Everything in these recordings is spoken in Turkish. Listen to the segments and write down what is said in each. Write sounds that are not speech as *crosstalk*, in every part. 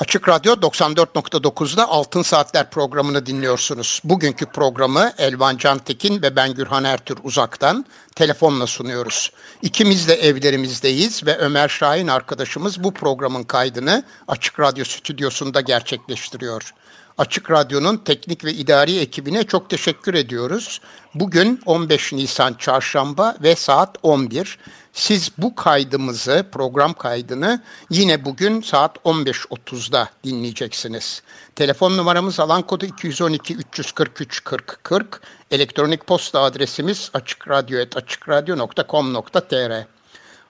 Açık Radyo 94.9'da Altın Saatler programını dinliyorsunuz. Bugünkü programı Elvan Cantekin ve ben Gürhan Ertür uzaktan telefonla sunuyoruz. İkimiz de evlerimizdeyiz ve Ömer Şahin arkadaşımız bu programın kaydını Açık Radyo stüdyosunda gerçekleştiriyor. Açık Radyo'nun teknik ve idari ekibine çok teşekkür ediyoruz. Bugün 15 Nisan Çarşamba ve saat 11. Siz bu kaydımızı, program kaydını yine bugün saat 15.30'da dinleyeceksiniz. Telefon numaramız alan kodu 212 343 40 40. Elektronik posta adresimiz açıkradyo.com.tr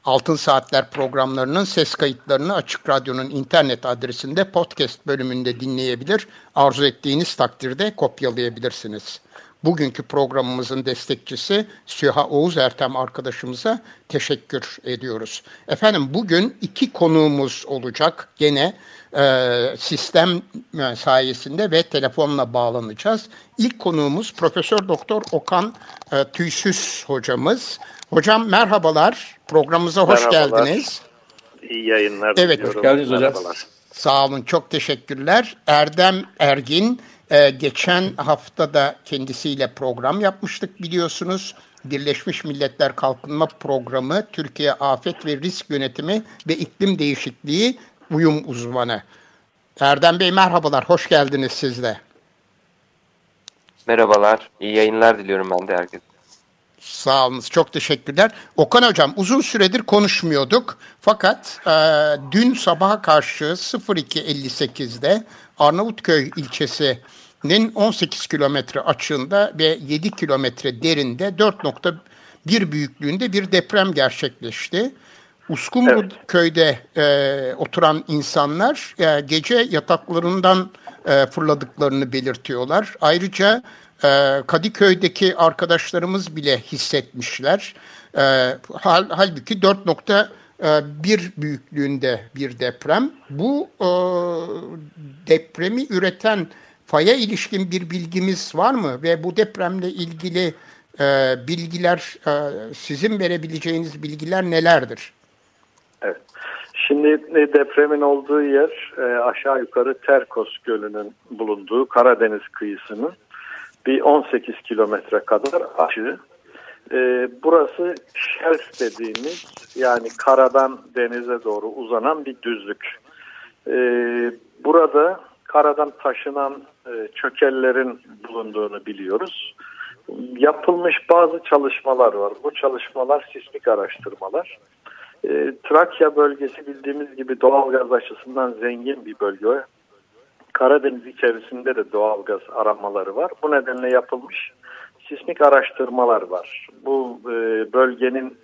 Altın Saatler programlarının ses kayıtlarını Açık Radyo'nun internet adresinde podcast bölümünde dinleyebilir. Arzu ettiğiniz takdirde kopyalayabilirsiniz. Bugünkü programımızın destekçisi Süha Oğuz Ertem arkadaşımıza teşekkür ediyoruz. Efendim bugün iki konuğumuz olacak gene e, sistem e, sayesinde ve telefonla bağlanacağız. İlk konuğumuz Profesör Doktor Okan e, Tüysüz hocamız. Hocam merhabalar. Programımıza hoş merhabalar. geldiniz. İyi yayınlar evet, Hoş geldiniz hocam. Sağ olun, çok teşekkürler. Erdem Ergin, e, geçen hafta da kendisiyle program yapmıştık biliyorsunuz. Birleşmiş Milletler Kalkınma Programı, Türkiye Afet ve Risk Yönetimi ve İklim Değişikliği uyum uzmanı. Erdem Bey merhabalar, hoş geldiniz siz de. Merhabalar, iyi yayınlar diliyorum ben de herkese. Sağ olun, çok teşekkürler. Okan Hocam uzun süredir konuşmuyorduk. Fakat e, dün sabaha karşı 02.58'de Arnavutköy ilçesinin 18 kilometre açığında ve 7 kilometre derinde 4.1 büyüklüğünde bir deprem gerçekleşti. Uskumru evet. köyde e, oturan insanlar e, gece yataklarından e, fırladıklarını belirtiyorlar. Ayrıca e, Kadıköy'deki arkadaşlarımız bile hissetmişler. E, hal, halbuki 4.1 büyüklüğünde bir deprem. Bu e, depremi üreten faya ilişkin bir bilgimiz var mı? Ve bu depremle ilgili e, bilgiler, e, sizin verebileceğiniz bilgiler nelerdir? Şimdi depremin olduğu yer e, aşağı yukarı Terkos Gölü'nün bulunduğu Karadeniz kıyısının bir 18 kilometre kadar aşağı. E, burası şelf dediğimiz yani karadan denize doğru uzanan bir düzlük. E, burada karadan taşınan çökellerin bulunduğunu biliyoruz. Yapılmış bazı çalışmalar var. Bu çalışmalar sismik araştırmalar. E, Trakya bölgesi bildiğimiz gibi doğal gaz açısından zengin bir bölge. Karadeniz içerisinde de doğal gaz aramaları var. Bu nedenle yapılmış sismik araştırmalar var. Bu e, bölgenin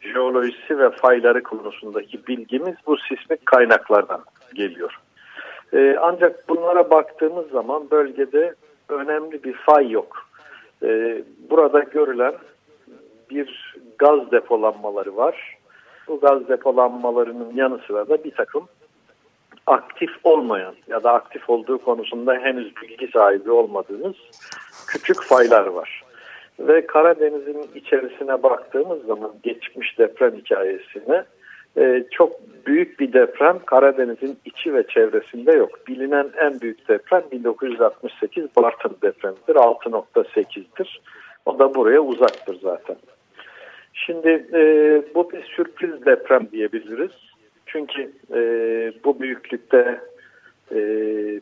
jeolojisi ve fayları konusundaki bilgimiz bu sismik kaynaklardan geliyor. E, ancak bunlara baktığımız zaman bölgede önemli bir fay yok. E, burada görülen bir gaz depolanmaları var. Bu gaz depolanmalarının yanı sıra da bir takım aktif olmayan ya da aktif olduğu konusunda henüz bilgi sahibi olmadığımız küçük faylar var. Ve Karadeniz'in içerisine baktığımız zaman geçmiş deprem hikayesine e, çok büyük bir deprem Karadeniz'in içi ve çevresinde yok. Bilinen en büyük deprem 1968 Bartın depremidir. 6.8'dir. O da buraya uzaktır zaten. Şimdi e, bu bir sürpriz deprem diyebiliriz. Çünkü e, bu büyüklükte e,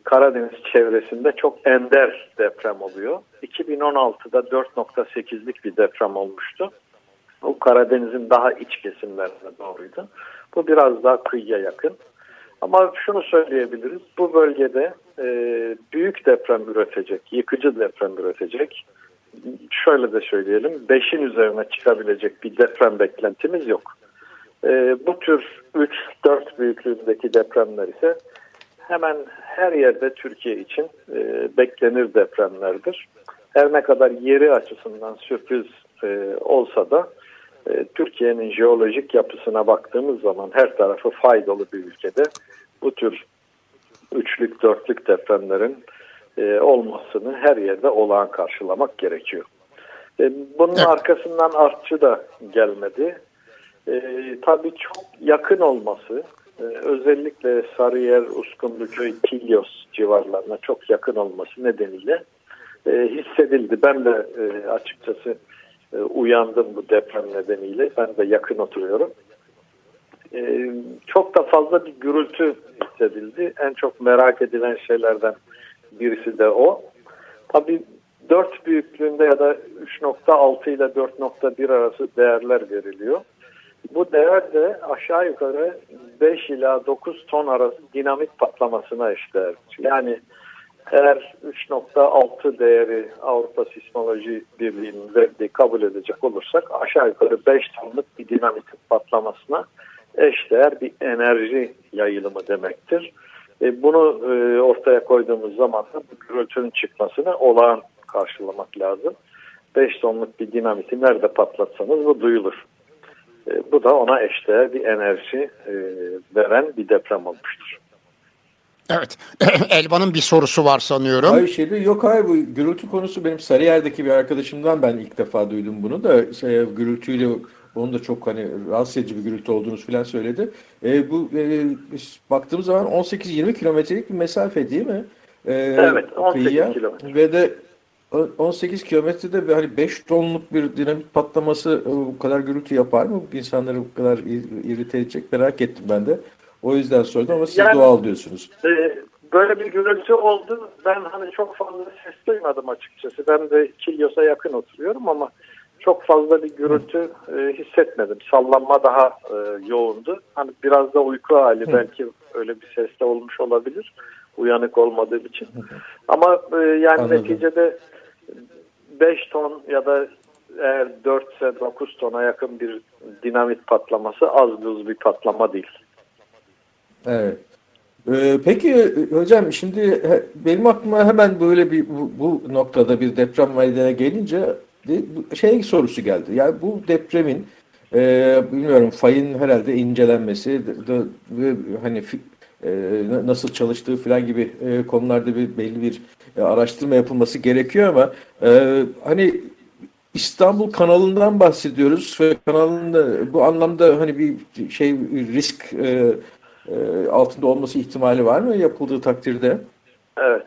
Karadeniz çevresinde çok ender deprem oluyor. 2016'da 4.8'lik bir deprem olmuştu. Bu Karadeniz'in daha iç kesimlerine doğruydu. Bu biraz daha kıyıya yakın. Ama şunu söyleyebiliriz. Bu bölgede e, büyük deprem üretecek, yıkıcı deprem üretecek. Şöyle de söyleyelim, 5'in üzerine çıkabilecek bir deprem beklentimiz yok. E, bu tür 3-4 büyüklüğündeki depremler ise hemen her yerde Türkiye için e, beklenir depremlerdir. Her ne kadar yeri açısından sürpriz e, olsa da e, Türkiye'nin jeolojik yapısına baktığımız zaman her tarafı fay dolu bir ülkede bu tür üçlük dörtlük depremlerin e, olmasını her yerde olağan karşılamak gerekiyor. E, bunun evet. arkasından artçı da gelmedi. E, tabii çok yakın olması, e, özellikle Sarıyer, Uskumruköy, Kilyos civarlarına çok yakın olması nedeniyle e, hissedildi. Ben de e, açıkçası e, uyandım bu deprem nedeniyle. Ben de yakın oturuyorum. E, çok da fazla bir gürültü hissedildi. En çok merak edilen şeylerden birisi de o. Tabii 4 büyüklüğünde ya da 3.6 ile 4.1 arası değerler veriliyor. Bu değer de aşağı yukarı 5 ila 9 ton arası dinamit patlamasına eşdeğer. Yani eğer 3.6 değeri Avrupa Sismoloji Birliği'nin verdiği kabul edecek olursak aşağı yukarı 5 tonluk bir dinamit patlamasına eşdeğer bir enerji yayılımı demektir. E, bunu e, ortaya koyduğumuz zaman da bu gürültünün çıkmasını olağan karşılamak lazım. 5 tonluk bir dinamiti nerede patlatsanız bu duyulur. E, bu da ona eşdeğer bir enerji e, veren bir deprem olmuştur. Evet. *clears throat* Elvan'ın bir sorusu var sanıyorum. Hayır şeyde yok hayır bu gürültü konusu benim Sarıyer'deki bir arkadaşımdan ben ilk defa duydum bunu da şey, gürültüyle onun da çok hani rahatsız edici bir gürültü olduğunu falan söyledi. E, bu e, baktığımız zaman 18-20 kilometrelik bir mesafe değil mi? E, evet 18 kilometre. Ve de 18 kilometrede hani 5 tonluk bir dinamit patlaması e, bu kadar gürültü yapar mı? İnsanları bu kadar irite edecek merak ettim ben de. O yüzden sordum ama siz yani, doğal diyorsunuz. E, böyle bir gürültü oldu. Ben hani çok fazla ses duymadım açıkçası. Ben de Kilyos'a yakın oturuyorum ama çok fazla bir gürültü e, hissetmedim. Sallanma daha e, yoğundu. Hani biraz da uyku hali Hı. belki öyle bir sesle olmuş olabilir. Uyanık olmadığım için. Ama e, yani Anladım. neticede 5 ton ya da eğer 4 ise 9 tona yakın bir dinamit patlaması az buz bir patlama değil. Evet. Ee, peki hocam şimdi benim aklıma hemen böyle bir bu, bu noktada bir deprem meydana gelince şey sorusu geldi. Yani bu depremin e, bilmiyorum fayın herhalde incelenmesi de, ve hani e, nasıl çalıştığı falan gibi e, konularda bir belli bir e, araştırma yapılması gerekiyor ama e, hani İstanbul kanalından bahsediyoruz ve kanalında bu anlamda hani bir şey risk e, e, altında olması ihtimali var mı yapıldığı takdirde? Evet.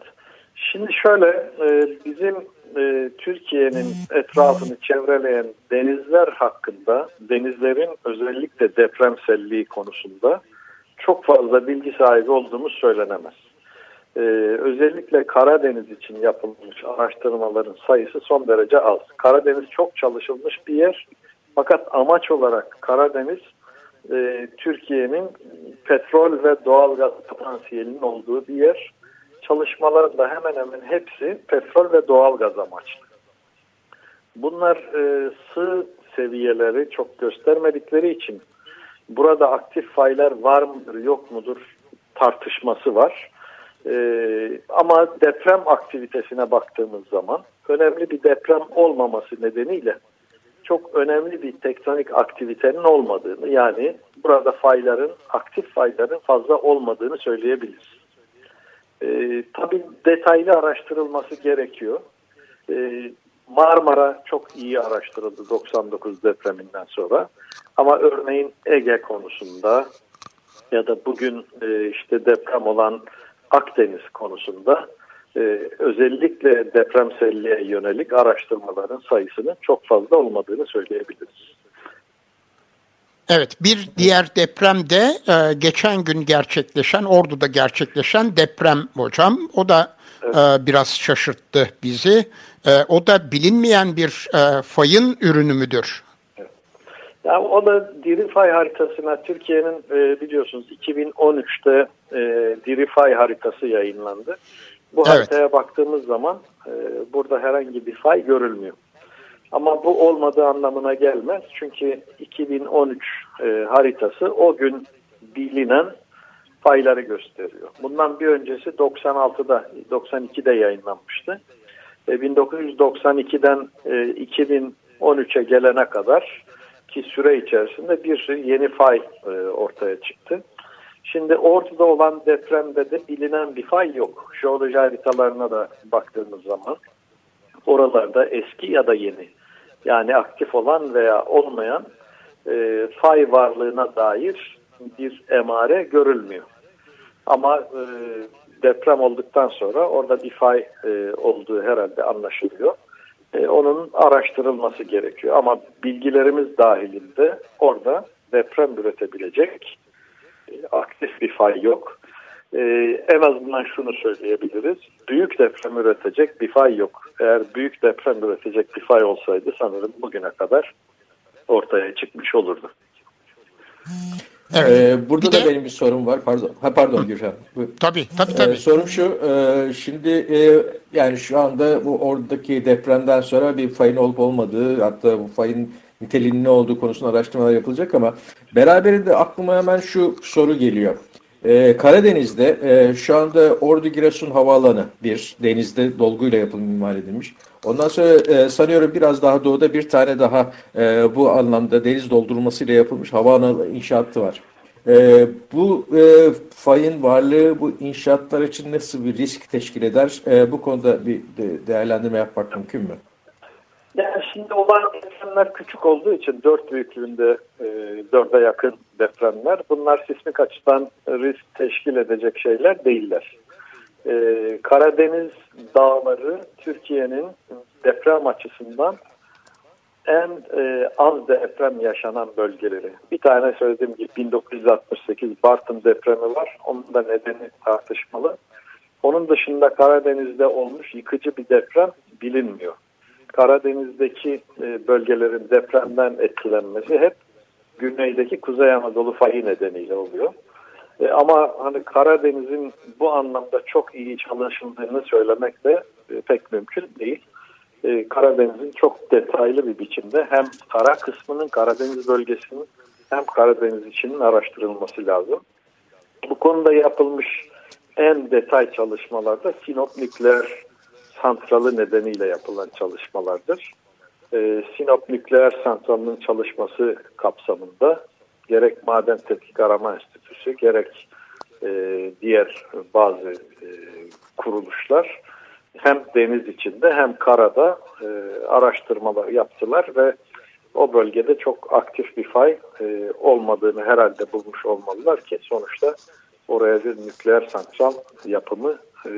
Şimdi şöyle e, bizim e, Türkiye'nin etrafını çevreleyen denizler hakkında denizlerin özellikle depremselliği konusunda çok fazla bilgi sahibi olduğumuz söylenemez. Ee, özellikle Karadeniz için yapılmış araştırmaların sayısı son derece az. Karadeniz çok çalışılmış bir yer fakat amaç olarak Karadeniz e, Türkiye'nin petrol ve doğalgaz potansiyelinin olduğu bir yer. Çalışmaların da hemen hemen hepsi petrol ve doğalgaz amaçlı. Bunlar e, sığ seviyeleri çok göstermedikleri için burada aktif faylar var mıdır yok mudur tartışması var. Ee, ama deprem aktivitesine baktığımız zaman önemli bir deprem olmaması nedeniyle çok önemli bir tektonik aktivitenin olmadığını yani burada fayların aktif fayların fazla olmadığını söyleyebiliriz. Ee, tabii detaylı araştırılması gerekiyor. Ee, Marmara çok iyi araştırıldı 99 depreminden sonra. Ama örneğin Ege konusunda ya da bugün e, işte deprem olan Akdeniz konusunda e, özellikle depremselliğe yönelik araştırmaların sayısının çok fazla olmadığını söyleyebiliriz. Evet bir diğer deprem de e, geçen gün gerçekleşen Ordu'da gerçekleşen deprem hocam. O da evet. e, biraz şaşırttı bizi. E, o da bilinmeyen bir e, fayın ürünü müdür? Yani o da diri fay haritasına Türkiye'nin e, biliyorsunuz 2013'te e, diri fay haritası yayınlandı. Bu evet. haritaya baktığımız zaman e, burada herhangi bir fay görülmüyor. Ama bu olmadığı anlamına gelmez. Çünkü 2013 e, haritası o gün bilinen fayları gösteriyor. Bundan bir öncesi 96'da, 92'de yayınlanmıştı. E, 1992'den e, 2013'e gelene kadar ki süre içerisinde bir yeni fay e, ortaya çıktı. Şimdi Ordu'da olan depremde de bilinen bir fay yok. Jeoloji haritalarına da baktığımız zaman oralarda eski ya da yeni yani aktif olan veya olmayan e, fay varlığına dair bir emare görülmüyor. Ama e, deprem olduktan sonra orada bir fay e, olduğu herhalde anlaşılıyor. E, onun araştırılması gerekiyor. Ama bilgilerimiz dahilinde orada deprem üretebilecek e, aktif bir fay yok. E, en azından şunu söyleyebiliriz. Büyük deprem üretecek bir fay yok. Eğer büyük deprem üretecek bir fay olsaydı sanırım bugüne kadar ortaya çıkmış olurdu. Evet. Ee, burada bir da de, benim bir sorum var. Pardon. Ha pardon Gürhan. Tabii tabii tabii. Ee, sorum şu. E, şimdi e, yani şu anda bu oradaki depremden sonra bir fayın olup olmadığı hatta bu fayın niteliğinin ne olduğu konusunda araştırmalar yapılacak ama beraberinde aklıma hemen şu soru geliyor. Ee, Karadeniz'de e, şu anda Ordu Giresun Havaalanı bir denizde dolguyla yapılmış imal edilmiş. Ondan sonra e, sanıyorum biraz daha doğuda bir tane daha e, bu anlamda deniz doldurulmasıyla yapılmış havaalanı inşaatı var. E, bu e, fayın varlığı bu inşaatlar için nasıl bir risk teşkil eder? E, bu konuda bir de, değerlendirme yapmak mümkün mü? Yani şimdi olan depremler küçük olduğu için dört büyüklüğünde e, dörde yakın depremler. Bunlar sismik açıdan risk teşkil edecek şeyler değiller. E, Karadeniz dağları Türkiye'nin deprem açısından en e, az deprem yaşanan bölgeleri. Bir tane söylediğim gibi 1968 Bartın depremi var. Onun da nedeni tartışmalı. Onun dışında Karadeniz'de olmuş yıkıcı bir deprem bilinmiyor. Karadeniz'deki e, bölgelerin depremden etkilenmesi hep güneydeki Kuzey Anadolu fayı nedeniyle oluyor. E, ama hani Karadeniz'in bu anlamda çok iyi çalışıldığını söylemek de e, pek mümkün değil. Karadeniz'in çok detaylı bir biçimde hem kara kısmının Karadeniz bölgesinin hem Karadeniz içinin araştırılması lazım. Bu konuda yapılmış en detay çalışmalarda Sinop nükleer santralı nedeniyle yapılan çalışmalardır. E, Sinop nükleer santralının çalışması kapsamında gerek Maden Tetkik Arama Enstitüsü gerek e, diğer bazı e, kuruluşlar hem deniz içinde hem karada e, araştırmalar yaptılar ve o bölgede çok aktif bir fay e, olmadığını herhalde bulmuş olmalılar ki sonuçta oraya bir nükleer santral yapımı e,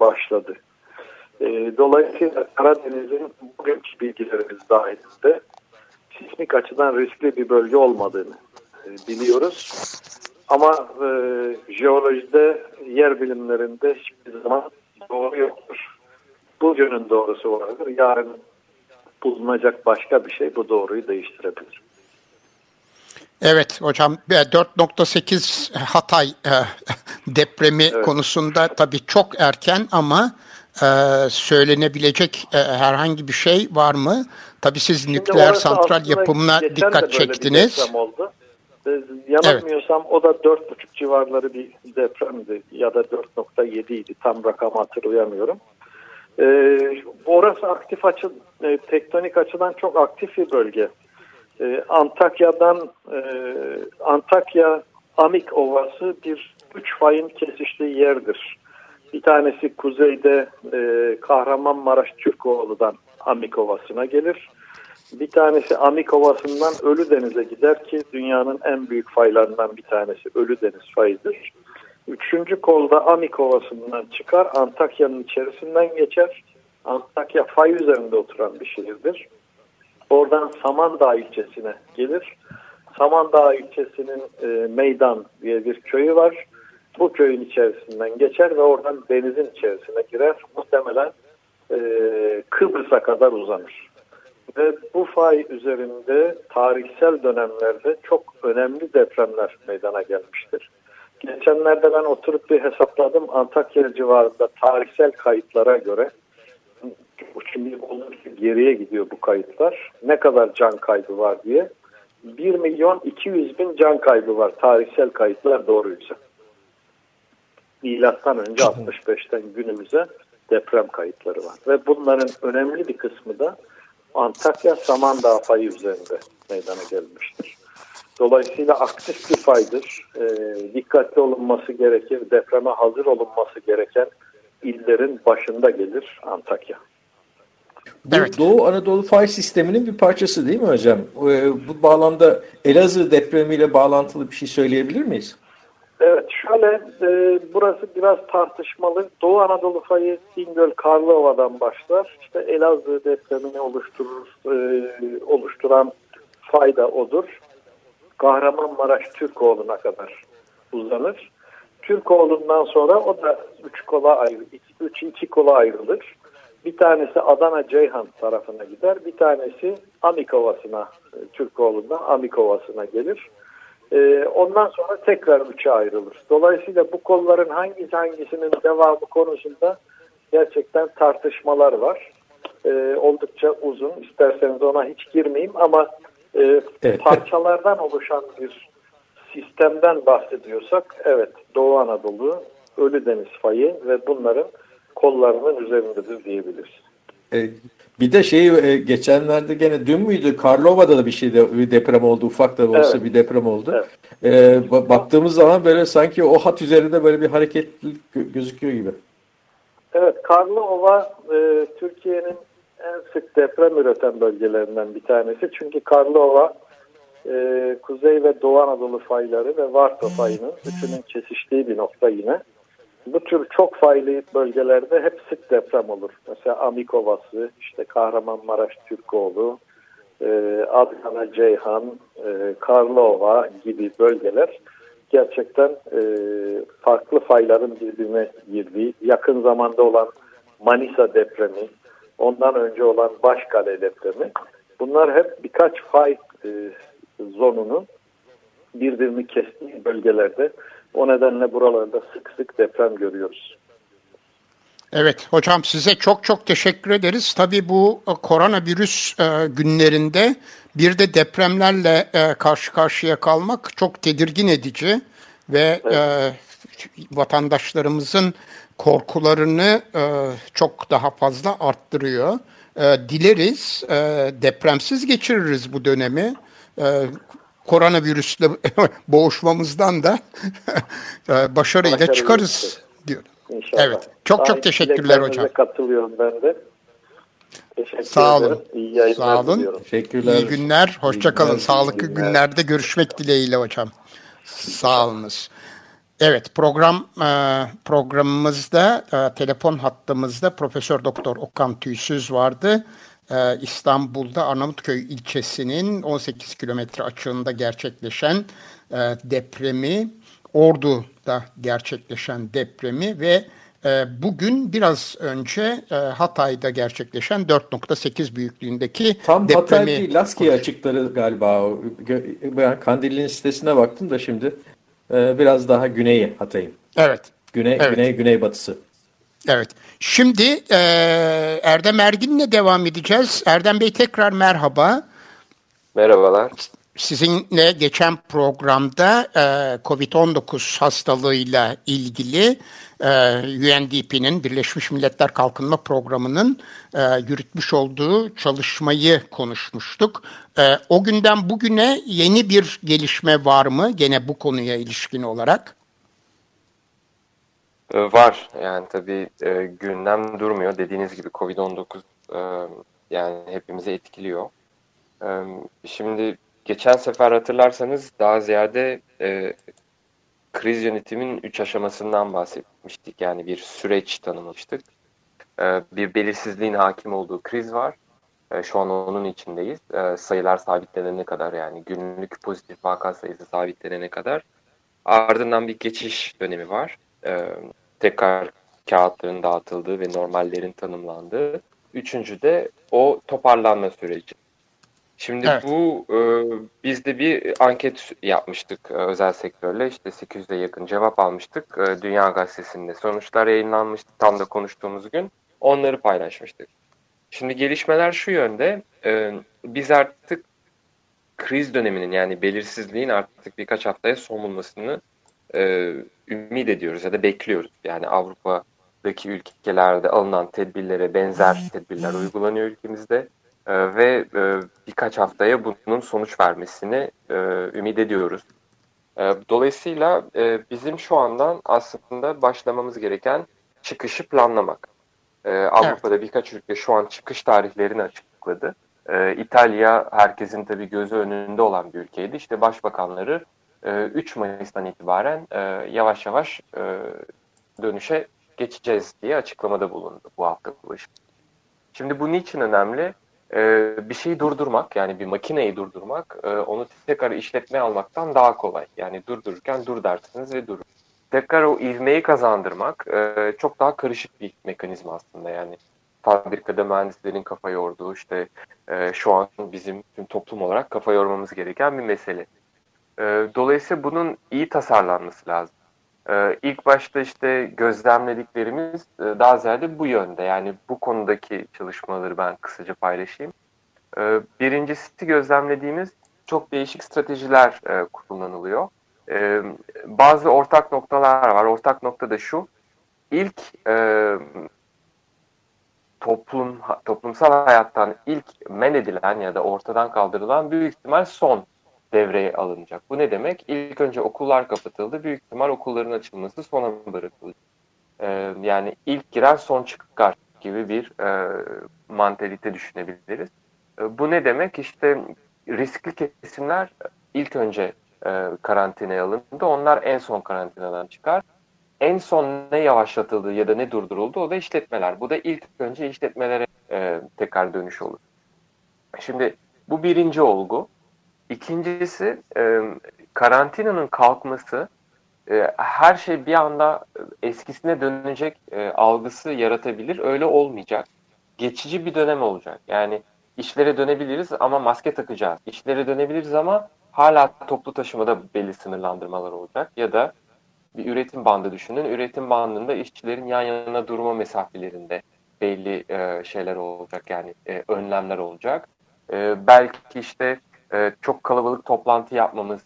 başladı. E, dolayısıyla Karadeniz'in bugünkü bilgilerimiz dahilinde sismik açıdan riskli bir bölge olmadığını e, biliyoruz. Ama e, jeolojide, yer bilimlerinde hiçbir zaman doğru yoktur. Bugünün doğrusu vardır. Yarın bulunacak başka bir şey bu doğruyu değiştirebilir. Evet hocam 4.8 Hatay e, *laughs* depremi evet. konusunda tabii çok erken ama e, söylenebilecek e, herhangi bir şey var mı? Tabii siz Şimdi nükleer santral yapımına dikkat çektiniz. oldu. Yanılmıyorsam evet. o da 4.5 civarları bir depremdi ya da 4.7 idi tam rakam hatırlayamıyorum. Ee, orası aktif açı, e, tektonik açıdan çok aktif bir bölge. Ee, Antakya'dan e, Antakya Amik Ovası bir üç fayın kesiştiği yerdir. Bir tanesi kuzeyde e, Kahramanmaraş Türkoğlu'dan Amik Ovası'na gelir. Bir tanesi Amik Ovası'ndan Ölü Deniz'e gider ki dünyanın en büyük faylarından bir tanesi Ölü Deniz fayıdır. Üçüncü kolda Amik Ovası'ndan çıkar, Antakya'nın içerisinden geçer. Antakya fay üzerinde oturan bir şehirdir. Oradan Samandağ ilçesine gelir. Samandağ ilçesinin e, Meydan diye bir köyü var. Bu köyün içerisinden geçer ve oradan denizin içerisine girer. Muhtemelen e, Kıbrıs'a kadar uzanır. Ve bu fay üzerinde tarihsel dönemlerde çok önemli depremler meydana gelmiştir. Geçenlerde ben oturup bir hesapladım. Antakya civarında tarihsel kayıtlara göre şimdi geriye gidiyor bu kayıtlar. Ne kadar can kaybı var diye. 1 milyon 200 bin can kaybı var tarihsel kayıtlar doğruysa. Milattan önce 65'ten günümüze deprem kayıtları var. Ve bunların önemli bir kısmı da Antakya Samandağ fayı üzerinde meydana gelmiştir. Dolayısıyla aktif bir faydır. E, dikkatli olunması gerekir. Depreme hazır olunması gereken illerin başında gelir Antakya. Bu evet. Doğu Anadolu fay sisteminin bir parçası değil mi hocam? E, bu bağlamda Elazığ depremiyle bağlantılı bir şey söyleyebilir miyiz? Evet şöyle e, burası biraz tartışmalı. Doğu Anadolu fayı Bingöl Karlıova'dan başlar. İşte Elazığ depremini oluşturur, e, oluşturan fayda odur. Kahramanmaraş Türkoğlu'na kadar uzanır. Türkoğlu'ndan sonra o da üç kola ayrı, üç iki kola ayrılır. Bir tanesi Adana Ceyhan tarafına gider. Bir tanesi Amikovası'na, e, Türkoğlu'ndan Amikovası'na gelir. E, ondan sonra tekrar üçe ayrılır. Dolayısıyla bu kolların hangisi hangisinin devamı konusunda gerçekten tartışmalar var. E, oldukça uzun. İsterseniz ona hiç girmeyeyim ama e, evet. parçalardan oluşan bir sistemden bahsediyorsak evet Doğu Anadolu, Ölüdeniz fayı ve bunların kollarının üzerindedir diyebiliriz. E, bir de şey e, geçenlerde gene dün müydü Karlova'da da bir şey de, bir deprem oldu ufak da olsa evet. bir deprem oldu. Evet. E, baktığımız zaman böyle sanki o hat üzerinde böyle bir hareketlilik gözüküyor gibi. Evet Karlova e, Türkiye'nin en sık deprem üreten bölgelerinden bir tanesi. Çünkü Karlova e, Kuzey ve Doğu Anadolu fayları ve Varto fayının üçünün kesiştiği bir nokta yine. Bu tür çok faylı bölgelerde hep sık deprem olur. Mesela Amikovası, işte Kahramanmaraş Türkoğlu, e, Adana Ceyhan, e, Karlova gibi bölgeler gerçekten e, farklı fayların birbirine girdiği, yakın zamanda olan Manisa depremi, ondan önce olan Başkale depremi. Bunlar hep birkaç fay zonunun birbirini kestiği bölgelerde. O nedenle buralarda sık sık deprem görüyoruz. Evet hocam size çok çok teşekkür ederiz. Tabii bu e, koronavirüs e, günlerinde bir de depremlerle e, karşı karşıya kalmak çok tedirgin edici ve evet. vatandaşlarımızın korkularını çok daha fazla arttırıyor. Dileriz depremsiz geçiririz bu dönemi koronavirüsle *laughs* boğuşmamızdan da *laughs* e, başarıyla çıkarız diyor. İnşallah. Evet. Çok Daha çok teşekkürler hocam. Katılıyorum ben de. Teşekkür Sağ olun. Ederim. İyi yayınlar Sağ olun. Diliyorum. Teşekkürler. İyi günler. Hoşçakalın. Sağlıklı günler. günlerde görüşmek dileğiyle hocam. Sağ olunuz. Evet program e, programımızda e, telefon hattımızda Profesör Doktor Okan Tüysüz vardı. Ee, İstanbul'da Arnavutköy ilçesinin 18 kilometre açığında gerçekleşen e, depremi, Ordu'da gerçekleşen depremi ve e, bugün biraz önce e, Hatay'da gerçekleşen 4.8 büyüklüğündeki Tam depremi... Hatay değil, Laskiye açıkları galiba. Ben Kandilli'nin sitesine baktım da şimdi biraz daha güneyi Hatay'ın. Evet. Güney, evet. güney, güneybatısı. Evet. Şimdi e, Erdem Ergin'le devam edeceğiz. Erdem Bey tekrar merhaba. Merhabalar. Sizinle geçen programda e, COVID-19 hastalığıyla ilgili e, UNDP'nin Birleşmiş Milletler Kalkınma Programı'nın e, yürütmüş olduğu çalışmayı konuşmuştuk. E, o günden bugüne yeni bir gelişme var mı gene bu konuya ilişkin olarak? Ee, var yani tabii e, gündem durmuyor. Dediğiniz gibi Covid-19 e, yani hepimizi etkiliyor. E, şimdi geçen sefer hatırlarsanız daha ziyade kriz yönetimin üç aşamasından bahsetmiştik. Yani bir süreç tanımlamıştık. E, bir belirsizliğin hakim olduğu kriz var. Şu an onun içindeyiz. E, sayılar sabitlenene kadar yani günlük pozitif vaka sayısı sabitlenene kadar. Ardından bir geçiş dönemi var. Tekrar kağıtların dağıtıldığı ve normallerin tanımlandığı. Üçüncü de o toparlanma süreci. Şimdi evet. bu e, biz de bir anket yapmıştık e, özel sektörle. İşte 800'e yakın cevap almıştık. E, Dünya Gazetesi'nde sonuçlar yayınlanmıştı tam da konuştuğumuz gün. Onları paylaşmıştık. Şimdi gelişmeler şu yönde. E, biz artık kriz döneminin yani belirsizliğin artık birkaç haftaya son bulmasını e, ümit ediyoruz ya da bekliyoruz. Yani Avrupa'daki ülkelerde alınan tedbirlere benzer tedbirler uygulanıyor ülkemizde. E, ve e, birkaç haftaya bunun sonuç vermesini e, ümit ediyoruz. E, dolayısıyla e, bizim şu andan aslında başlamamız gereken çıkışı planlamak. E, Avrupa'da evet. birkaç ülke şu an çıkış tarihlerini açıkladı. E, İtalya herkesin tabii gözü önünde olan bir ülkeydi. İşte başbakanları 3 Mayıs'tan itibaren e, yavaş yavaş e, dönüşe geçeceğiz diye açıklamada bulundu bu hafta başı. Şimdi bu niçin önemli? Ee, bir şeyi durdurmak yani bir makineyi durdurmak e, onu tekrar işletmeye almaktan daha kolay. Yani durdururken dur dersiniz ve durur. Tekrar o ivmeyi kazandırmak çok daha karışık bir mekanizma aslında yani. Fabrikada mühendislerin kafa yorduğu işte şu an bizim tüm toplum olarak kafa yormamız gereken bir mesele. E, dolayısıyla bunun iyi tasarlanması lazım. Ee, ilk başta işte gözlemlediklerimiz e, daha ziyade bu yönde. Yani bu konudaki çalışmaları ben kısaca paylaşayım. Ee, birincisi gözlemlediğimiz çok değişik stratejiler e, kullanılıyor. Ee, bazı ortak noktalar var. Ortak nokta da şu. İlk e, toplum toplumsal hayattan ilk men edilen ya da ortadan kaldırılan büyük ihtimal son devreye alınacak. Bu ne demek? İlk önce okullar kapatıldı. Büyük ihtimal okulların açılması sona bırakılacak. Ee, yani ilk girer son çıkar gibi bir e, mantalite düşünebiliriz. E, bu ne demek? İşte riskli kesimler ilk önce e, karantinaya alındı. Onlar en son karantinadan çıkar. En son ne yavaşlatıldı ya da ne durduruldu o da işletmeler. Bu da ilk önce işletmelere e, tekrar dönüş olur. Şimdi bu birinci olgu. İkincisi e, karantinanın kalkması e, her şey bir anda eskisine dönecek e, algısı yaratabilir. Öyle olmayacak. Geçici bir dönem olacak. Yani işlere dönebiliriz ama maske takacağız. İşlere dönebiliriz ama hala toplu taşımada belli sınırlandırmalar olacak. Ya da bir üretim bandı düşünün. Üretim bandında işçilerin yan yana durma mesafelerinde belli e, şeyler olacak. Yani e, önlemler olacak. E, belki işte e, çok kalabalık toplantı yapmamız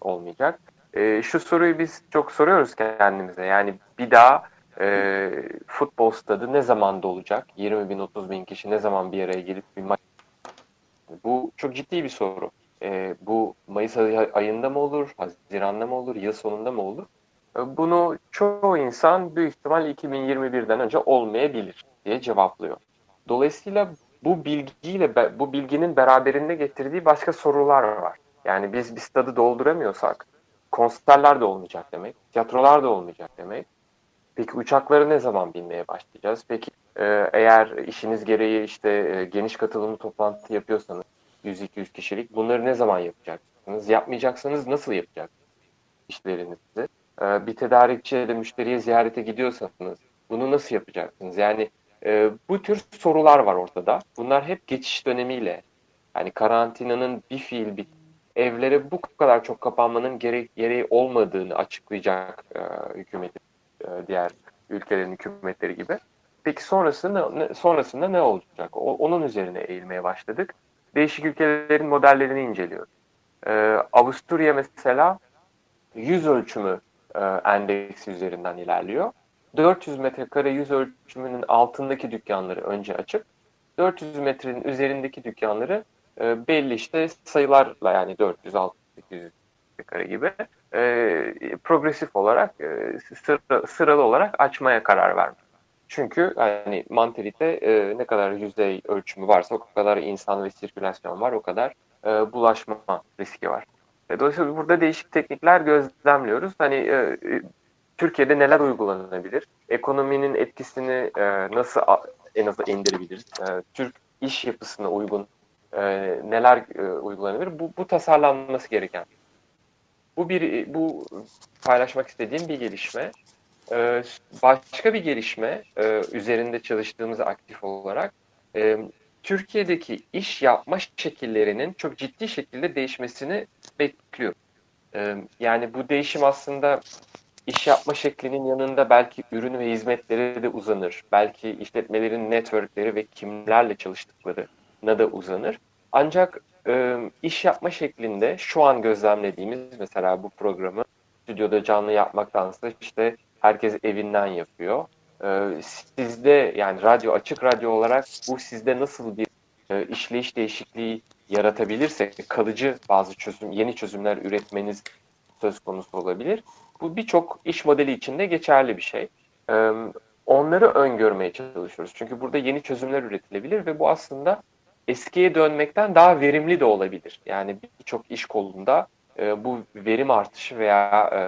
olmayacak. E, şu soruyu biz çok soruyoruz kendimize. Yani bir daha e, futbol stadı ne zaman dolacak? 20 bin 30 bin kişi ne zaman bir araya gelip bir maç bu çok ciddi bir soru. Bu Mayıs ayında mı olur, Haziran'da mı olur, yıl sonunda mı olur? Bunu çoğu insan büyük ihtimal 2021'den önce olmayabilir diye cevaplıyor. Dolayısıyla bu bilgiyle bu bilginin beraberinde getirdiği başka sorular var. Yani biz bir stadı dolduramıyorsak konserler de olmayacak demek, tiyatrolar da olmayacak demek. Peki uçakları ne zaman binmeye başlayacağız? Peki e, eğer işiniz gereği işte e, geniş katılımlı toplantı yapıyorsanız 100-200 kişilik bunları ne zaman yapacaksınız? Yapmayacaksanız nasıl yapacaksınız işlerinizi? E, bir tedarikçi ya da müşteriye ziyarete gidiyorsanız bunu nasıl yapacaksınız? Yani e, bu tür sorular var ortada. Bunlar hep geçiş dönemiyle yani karantinanın bir fiil bir evlere bu kadar çok kapanmanın gerek, gereği olmadığını açıklayacak e, hükümetin e, diğer ülkelerin hükümetleri gibi. Peki sonrasında ne, sonrasında ne olacak? O, onun üzerine eğilmeye başladık. Değişik ülkelerin modellerini inceliyoruz. Ee, Avusturya mesela yüz ölçümü e, endeksi üzerinden ilerliyor. 400 metrekare yüz ölçümünün altındaki dükkanları önce açıp 400 metrenin üzerindeki dükkanları e, belli işte sayılarla yani 400, 600, 800 metrekare gibi e, progresif olarak e, sıra, sıralı olarak açmaya karar vermiş. Çünkü hani mantalite e, ne kadar yüzey ölçümü varsa o kadar insan ve sirkülasyon var o kadar e, bulaşma riski var. E, dolayısıyla burada değişik teknikler gözlemliyoruz. Hani e, Türkiye'de neler uygulanabilir? Ekonominin etkisini e, nasıl en azından indirebiliriz? E, Türk iş yapısına uygun e, neler e, uygulanabilir? Bu, bu tasarlanması gereken. Bu bir bu paylaşmak istediğim bir gelişme. E, başka bir gelişme e, üzerinde çalıştığımız aktif olarak e, Türkiye'deki iş yapma şekillerinin çok ciddi şekilde değişmesini bekliyor. E, yani bu değişim aslında iş yapma şeklinin yanında belki ürün ve hizmetleri de uzanır. Belki işletmelerin networkleri ve kimlerle çalıştıklarına da uzanır. Ancak e, iş yapma şeklinde şu an gözlemlediğimiz mesela bu programı stüdyoda canlı yapmaktansa işte herkes evinden yapıyor. E, sizde yani radyo açık radyo olarak bu sizde nasıl bir e, işleyiş değişikliği yaratabilirsek kalıcı bazı çözüm, yeni çözümler üretmeniz söz konusu olabilir. Bu birçok iş modeli içinde geçerli bir şey. E, onları öngörmeye çalışıyoruz. Çünkü burada yeni çözümler üretilebilir ve bu aslında eskiye dönmekten daha verimli de olabilir. Yani birçok iş kolunda e, bu verim artışı veya e,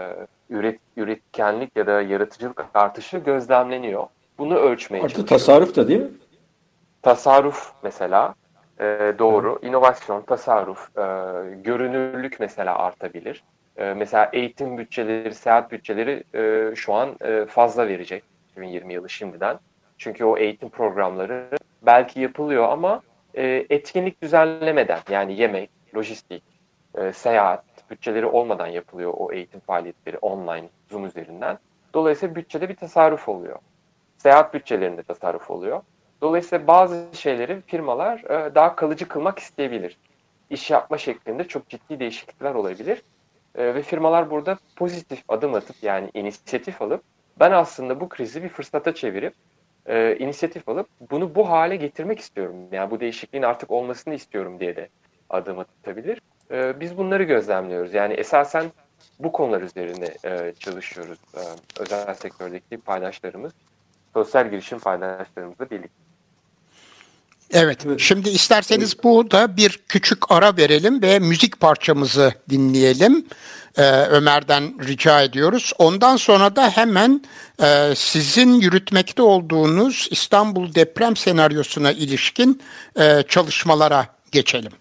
üret, üretkenlik ya da yaratıcılık artışı gözlemleniyor. Bunu ölçmeye Artı çalışıyoruz. tasarruf da değil mi? Tasarruf mesela e, doğru. Hı. İnovasyon, tasarruf, e, görünürlük mesela artabilir. E, mesela eğitim bütçeleri, seyahat bütçeleri e, şu an e, fazla verecek 2020 yılı şimdiden. Çünkü o eğitim programları belki yapılıyor ama e, etkinlik düzenlemeden yani yemek, lojistik, e, seyahat bütçeleri olmadan yapılıyor o eğitim faaliyetleri online, Zoom üzerinden. Dolayısıyla bütçede bir tasarruf oluyor. Seyahat bütçelerinde tasarruf oluyor. Dolayısıyla bazı şeyleri firmalar e, daha kalıcı kılmak isteyebilir. İş yapma şeklinde çok ciddi değişiklikler olabilir. E, ve firmalar burada pozitif adım atıp yani inisiyatif alıp ben aslında bu krizi bir fırsata çevirip e, inisiyatif alıp bunu bu hale getirmek istiyorum. Yani bu değişikliğin artık olmasını istiyorum diye de adım atabilir. E, biz bunları gözlemliyoruz. Yani esasen bu konular üzerine e, çalışıyoruz. E, özel sektördeki paydaşlarımız, sosyal girişim paydaşlarımızla birlikte. Evet. Şimdi isterseniz bu da bir küçük ara verelim ve müzik parçamızı dinleyelim. Ee, Ömer'den rica ediyoruz. Ondan sonra da hemen e, sizin yürütmekte olduğunuz İstanbul deprem senaryosuna ilişkin e, çalışmalara geçelim.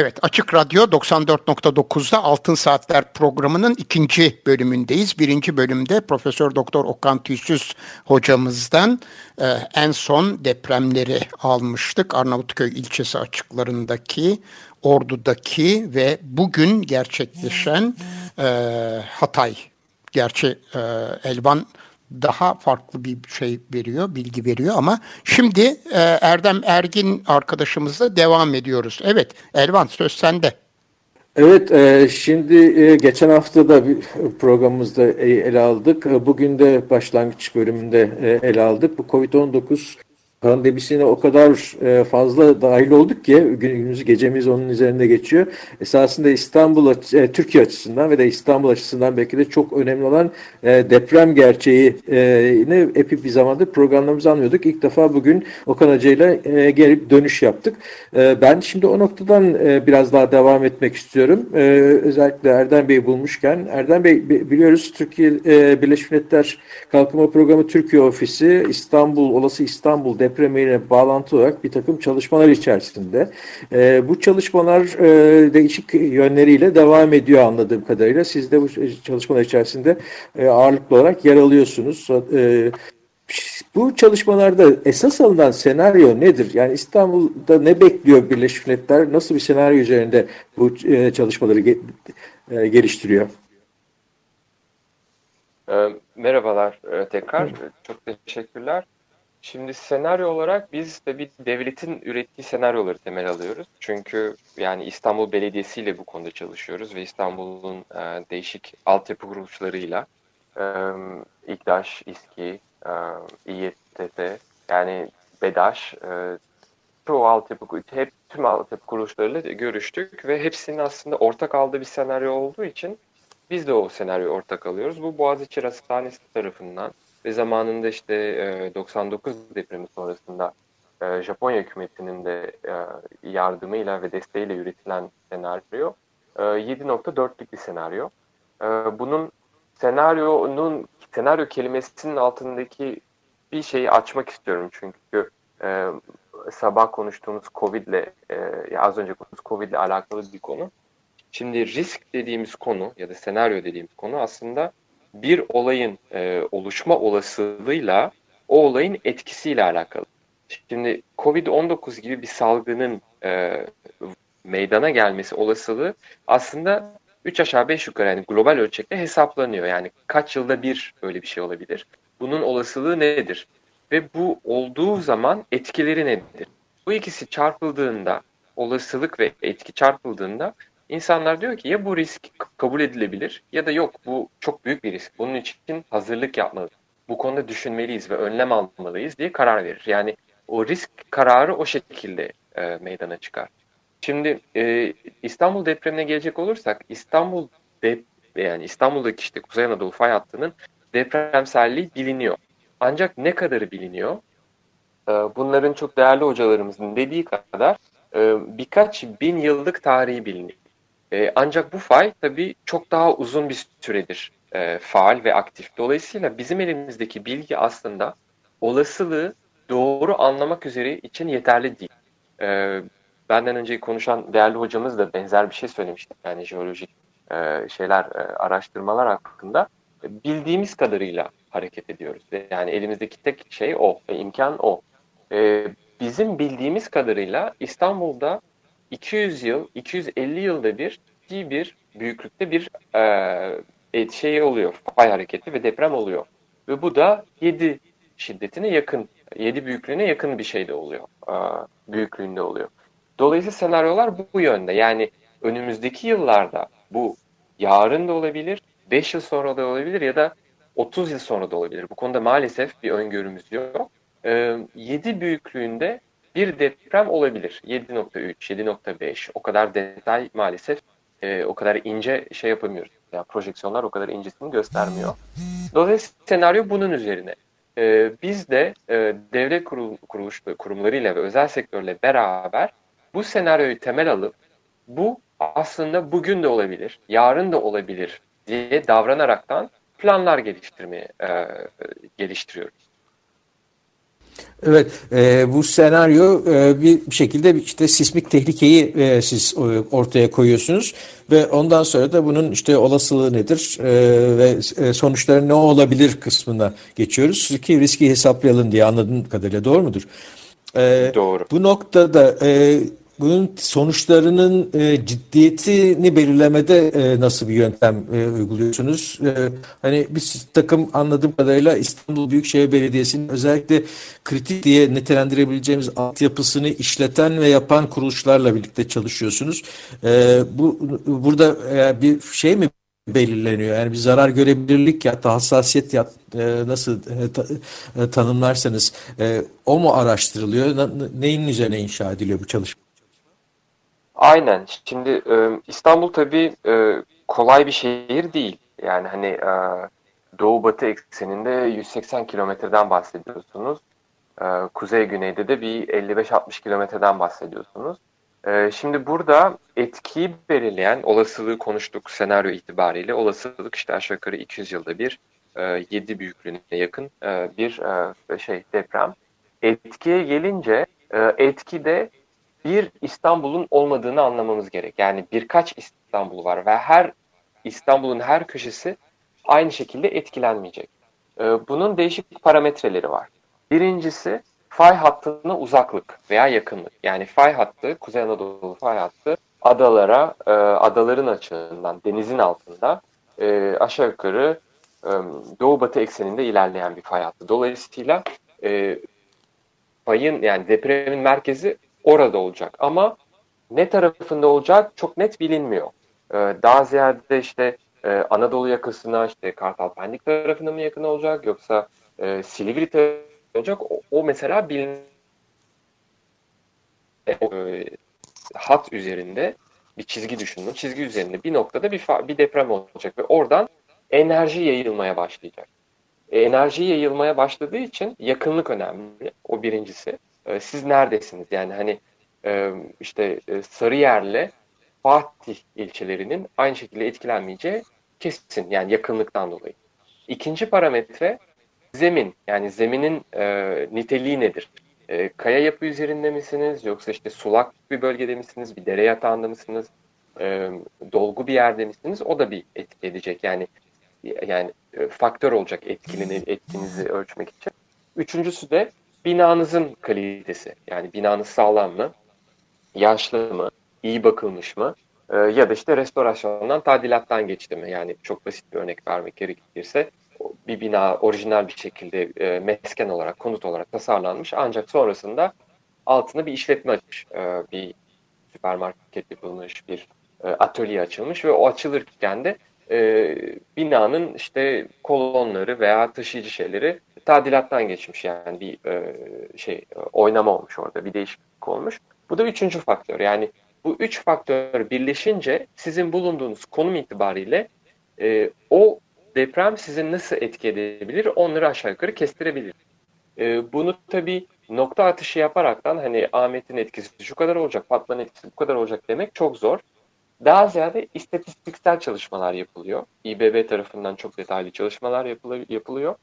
Evet, Açık Radyo 94.9'da Altın Saatler programının ikinci bölümündeyiz. Birinci bölümde Profesör Doktor Okan Tüysüz hocamızdan e, en son depremleri almıştık. Arnavutköy ilçesi açıklarındaki, Ordu'daki ve bugün gerçekleşen e, Hatay. Gerçi e, Elvan daha farklı bir şey veriyor, bilgi veriyor ama şimdi e, Erdem Ergin arkadaşımızla devam ediyoruz. Evet, Elvan söz sende. Evet, e, şimdi e, geçen hafta da bir programımızda ele aldık. Bugün de başlangıç bölümünde ele aldık. Bu COVID-19 pandemisine o kadar e, fazla dahil olduk ki günümüz gecemiz onun üzerinde geçiyor. Esasında İstanbul e, Türkiye açısından ve de İstanbul açısından belki de çok önemli olan e, deprem gerçeğini epey bir zamandır programlarımızı anlıyorduk. İlk defa bugün Okan Hoca ile gelip dönüş yaptık. Ben şimdi o noktadan biraz daha devam etmek istiyorum. Özellikle Erdem Bey'i bulmuşken. Erdem Bey biliyoruz Türkiye Birleşmiş Milletler Kalkınma Programı Türkiye Ofisi İstanbul, olası İstanbul depremiyle bağlantı olarak bir takım çalışmalar içerisinde. E, bu çalışmalar e, değişik yönleriyle devam ediyor anladığım kadarıyla. Siz de bu çalışmalar içerisinde e, ağırlıklı olarak yer alıyorsunuz. E, bu çalışmalarda esas alınan senaryo nedir? Yani İstanbul'da ne bekliyor Birleşmiş Milletler? Nasıl bir senaryo üzerinde bu e, çalışmaları e, geliştiriyor? Merhabalar tekrar. Çok teşekkürler. Şimdi senaryo olarak biz de bir devletin ürettiği senaryoları temel alıyoruz. Çünkü yani İstanbul Belediyesi ile bu konuda çalışıyoruz ve İstanbul'un e, değişik altyapı kuruluşlarıyla e, İKDAŞ, İSKİ, e, İETT yani BEDAŞ e, çoğu altyapı, hep tüm altyapı kuruluşlarıyla görüştük ve hepsinin aslında ortak aldığı bir senaryo olduğu için biz de o senaryoyu ortak alıyoruz. Bu Boğaziçi Rasathanesi tarafından ve zamanında işte e, 99 depremi sonrasında Japonya hükümetinin de yardımıyla ve desteğiyle üretilen senaryo e, 7.4'lük bir senaryo. Bunun senaryonun senaryo kelimesinin altındaki bir şeyi açmak istiyorum çünkü sabah konuştuğumuz Covid ile e, az önce konuştuğumuz Covid ile alakalı bir konu. Şimdi risk dediğimiz konu ya da senaryo dediğimiz konu aslında bir olayın e, oluşma olasılığıyla o olayın etkisiyle alakalı. Şimdi Covid-19 gibi bir salgının e, meydana gelmesi olasılığı aslında 3 aşağı 5 yukarı yani global ölçekte hesaplanıyor. Yani kaç yılda bir böyle bir şey olabilir? Bunun olasılığı nedir? Ve bu olduğu zaman etkileri nedir? Bu ikisi çarpıldığında, olasılık ve etki çarpıldığında İnsanlar diyor ki ya bu risk kabul edilebilir ya da yok bu çok büyük bir risk. Bunun için hazırlık yapmalıyız. Bu konuda düşünmeliyiz ve önlem almalıyız diye karar verir. Yani o risk kararı o şekilde e, meydana çıkar. Şimdi e, İstanbul depremine gelecek olursak İstanbul dep yani İstanbul'daki işte Kuzey Anadolu fay hattının depremselliği biliniyor. Ancak ne kadarı biliniyor? E, bunların çok değerli hocalarımızın dediği kadar e, birkaç bin yıllık tarihi biliniyor. E, ancak bu fay tabii çok daha uzun bir süredir e, faal ve aktif. Dolayısıyla bizim elimizdeki bilgi aslında olasılığı doğru anlamak üzere için yeterli değil. E, benden önce konuşan değerli hocamız da benzer bir şey söylemişti. Yani jeolojik e, şeyler, e, araştırmalar hakkında bildiğimiz kadarıyla hareket ediyoruz. Yani elimizdeki tek şey o, imkan o. E, bizim bildiğimiz kadarıyla İstanbul'da 200 yıl, 250 yılda bir ciddi bir büyüklükte bir e, şey oluyor. Fay hareketi ve deprem oluyor. Ve bu da 7 şiddetine yakın, 7 büyüklüğüne yakın bir şey de oluyor. E, büyüklüğünde oluyor. Dolayısıyla senaryolar bu, bu yönde. Yani önümüzdeki yıllarda bu yarın da olabilir, 5 yıl sonra da olabilir ya da 30 yıl sonra da olabilir. Bu konuda maalesef bir öngörümüz yok. E, 7 büyüklüğünde bir deprem olabilir. 7.3, 7.5 o kadar detay maalesef e, o kadar ince şey yapamıyoruz. Yani projeksiyonlar o kadar incesini göstermiyor. Dolayısıyla senaryo bunun üzerine. E, biz de e, devlet kurul, kuruluş kurumlarıyla ve özel sektörle beraber bu senaryoyu temel alıp bu aslında bugün de olabilir, yarın da olabilir diye davranaraktan planlar geliştirmeye e, geliştiriyoruz. Evet, e, bu senaryo e, bir şekilde işte sismik tehlikeyi e, siz e, ortaya koyuyorsunuz ve ondan sonra da bunun işte olasılığı nedir e, ve e, sonuçları ne olabilir kısmına geçiyoruz ki riski hesaplayalım diye anladığım kadarıyla doğru mudur? E, doğru. Bu noktada e, bunun sonuçlarının e, ciddiyetini belirlemede e, nasıl bir yöntem e, uyguluyorsunuz? E, hani bir takım anladığım kadarıyla İstanbul Büyükşehir Belediyesi'nin özellikle kritik diye nitelendirebileceğimiz altyapısını işleten ve yapan kuruluşlarla birlikte çalışıyorsunuz. E, bu burada e, bir şey mi belirleniyor. Yani bir zarar görebilirlik ya da hassasiyet ya e, nasıl e, ta, e, tanımlarsanız e, o mu araştırılıyor? Na, neyin üzerine inşa ediliyor bu çalışma? Aynen. Şimdi e, İstanbul tabii e, kolay bir şehir değil. Yani hani e, doğu batı ekseninde 180 kilometreden bahsediyorsunuz. E, kuzey güneyde de bir 55-60 kilometreden bahsediyorsunuz. E, şimdi burada etkiyi belirleyen olasılığı konuştuk senaryo itibariyle. Olasılık işte aşağı yukarı 200 yılda bir e, 7 büyüklüğüne yakın e, bir e, şey deprem. Etkiye gelince e, etki de bir İstanbul'un olmadığını anlamamız gerek. Yani birkaç İstanbul var ve her İstanbul'un her köşesi aynı şekilde etkilenmeyecek. Ee, bunun değişik parametreleri var. Birincisi fay hattına uzaklık veya yakınlık. Yani fay hattı, Kuzey Anadolu fay hattı adalara, e, adaların açığından, denizin altında e, aşağı yukarı e, doğu batı ekseninde ilerleyen bir fay hattı. Dolayısıyla fayın yani depremin merkezi orada olacak. Ama ne tarafında olacak çok net bilinmiyor. Ee, daha ziyade işte e, Anadolu yakasına işte Kartal Pendik tarafına mı yakın olacak yoksa e, Silivri tarafına olacak o, o mesela bilin e, hat üzerinde bir çizgi düşünün. Çizgi üzerinde bir noktada bir, bir deprem olacak ve oradan enerji yayılmaya başlayacak. E, enerji yayılmaya başladığı için yakınlık önemli. O birincisi. E, siz neredesiniz? Yani hani e, işte e, Sarıyer'le Fatih ilçelerinin aynı şekilde etkilenmeyeceği kesin. Yani yakınlıktan dolayı. İkinci parametre zemin. Yani zeminin e, niteliği nedir? E, kaya yapı üzerinde misiniz? Yoksa işte sulak bir bölgede misiniz? Bir dere yatağında mısınız? E, dolgu bir yerde misiniz? O da bir etki edecek. Yani yani e, faktör olacak etkilini, etkinizi ölçmek için. Üçüncüsü de binanızın kalitesi. Yani binanız sağlam mı? Yaşlı mı? iyi bakılmış mı? E, ya da işte restorasyondan, tadilattan geçti mi? Yani çok basit bir örnek vermek gerekirse bir bina orijinal bir şekilde e, mesken olarak, konut olarak tasarlanmış ancak sonrasında altına bir işletme açmış. E, bir süpermarket yapılmış, bir e, atölye açılmış ve o açılırken de e, binanın işte kolonları veya taşıyıcı şeyleri tadilattan geçmiş yani bir e, şey oynama olmuş orada bir değişiklik olmuş. Bu da üçüncü faktör yani bu üç faktör birleşince sizin bulunduğunuz konum itibariyle e, o deprem sizi nasıl etki edebilir onları aşağı yukarı kestirebilir. E, bunu tabii nokta atışı yaparaktan hani Ahmet'in etkisi şu kadar olacak, Fatma'nın etkisi bu kadar olacak demek çok zor. Daha ziyade istatistiksel çalışmalar yapılıyor. İBB tarafından çok detaylı çalışmalar yapılıyor.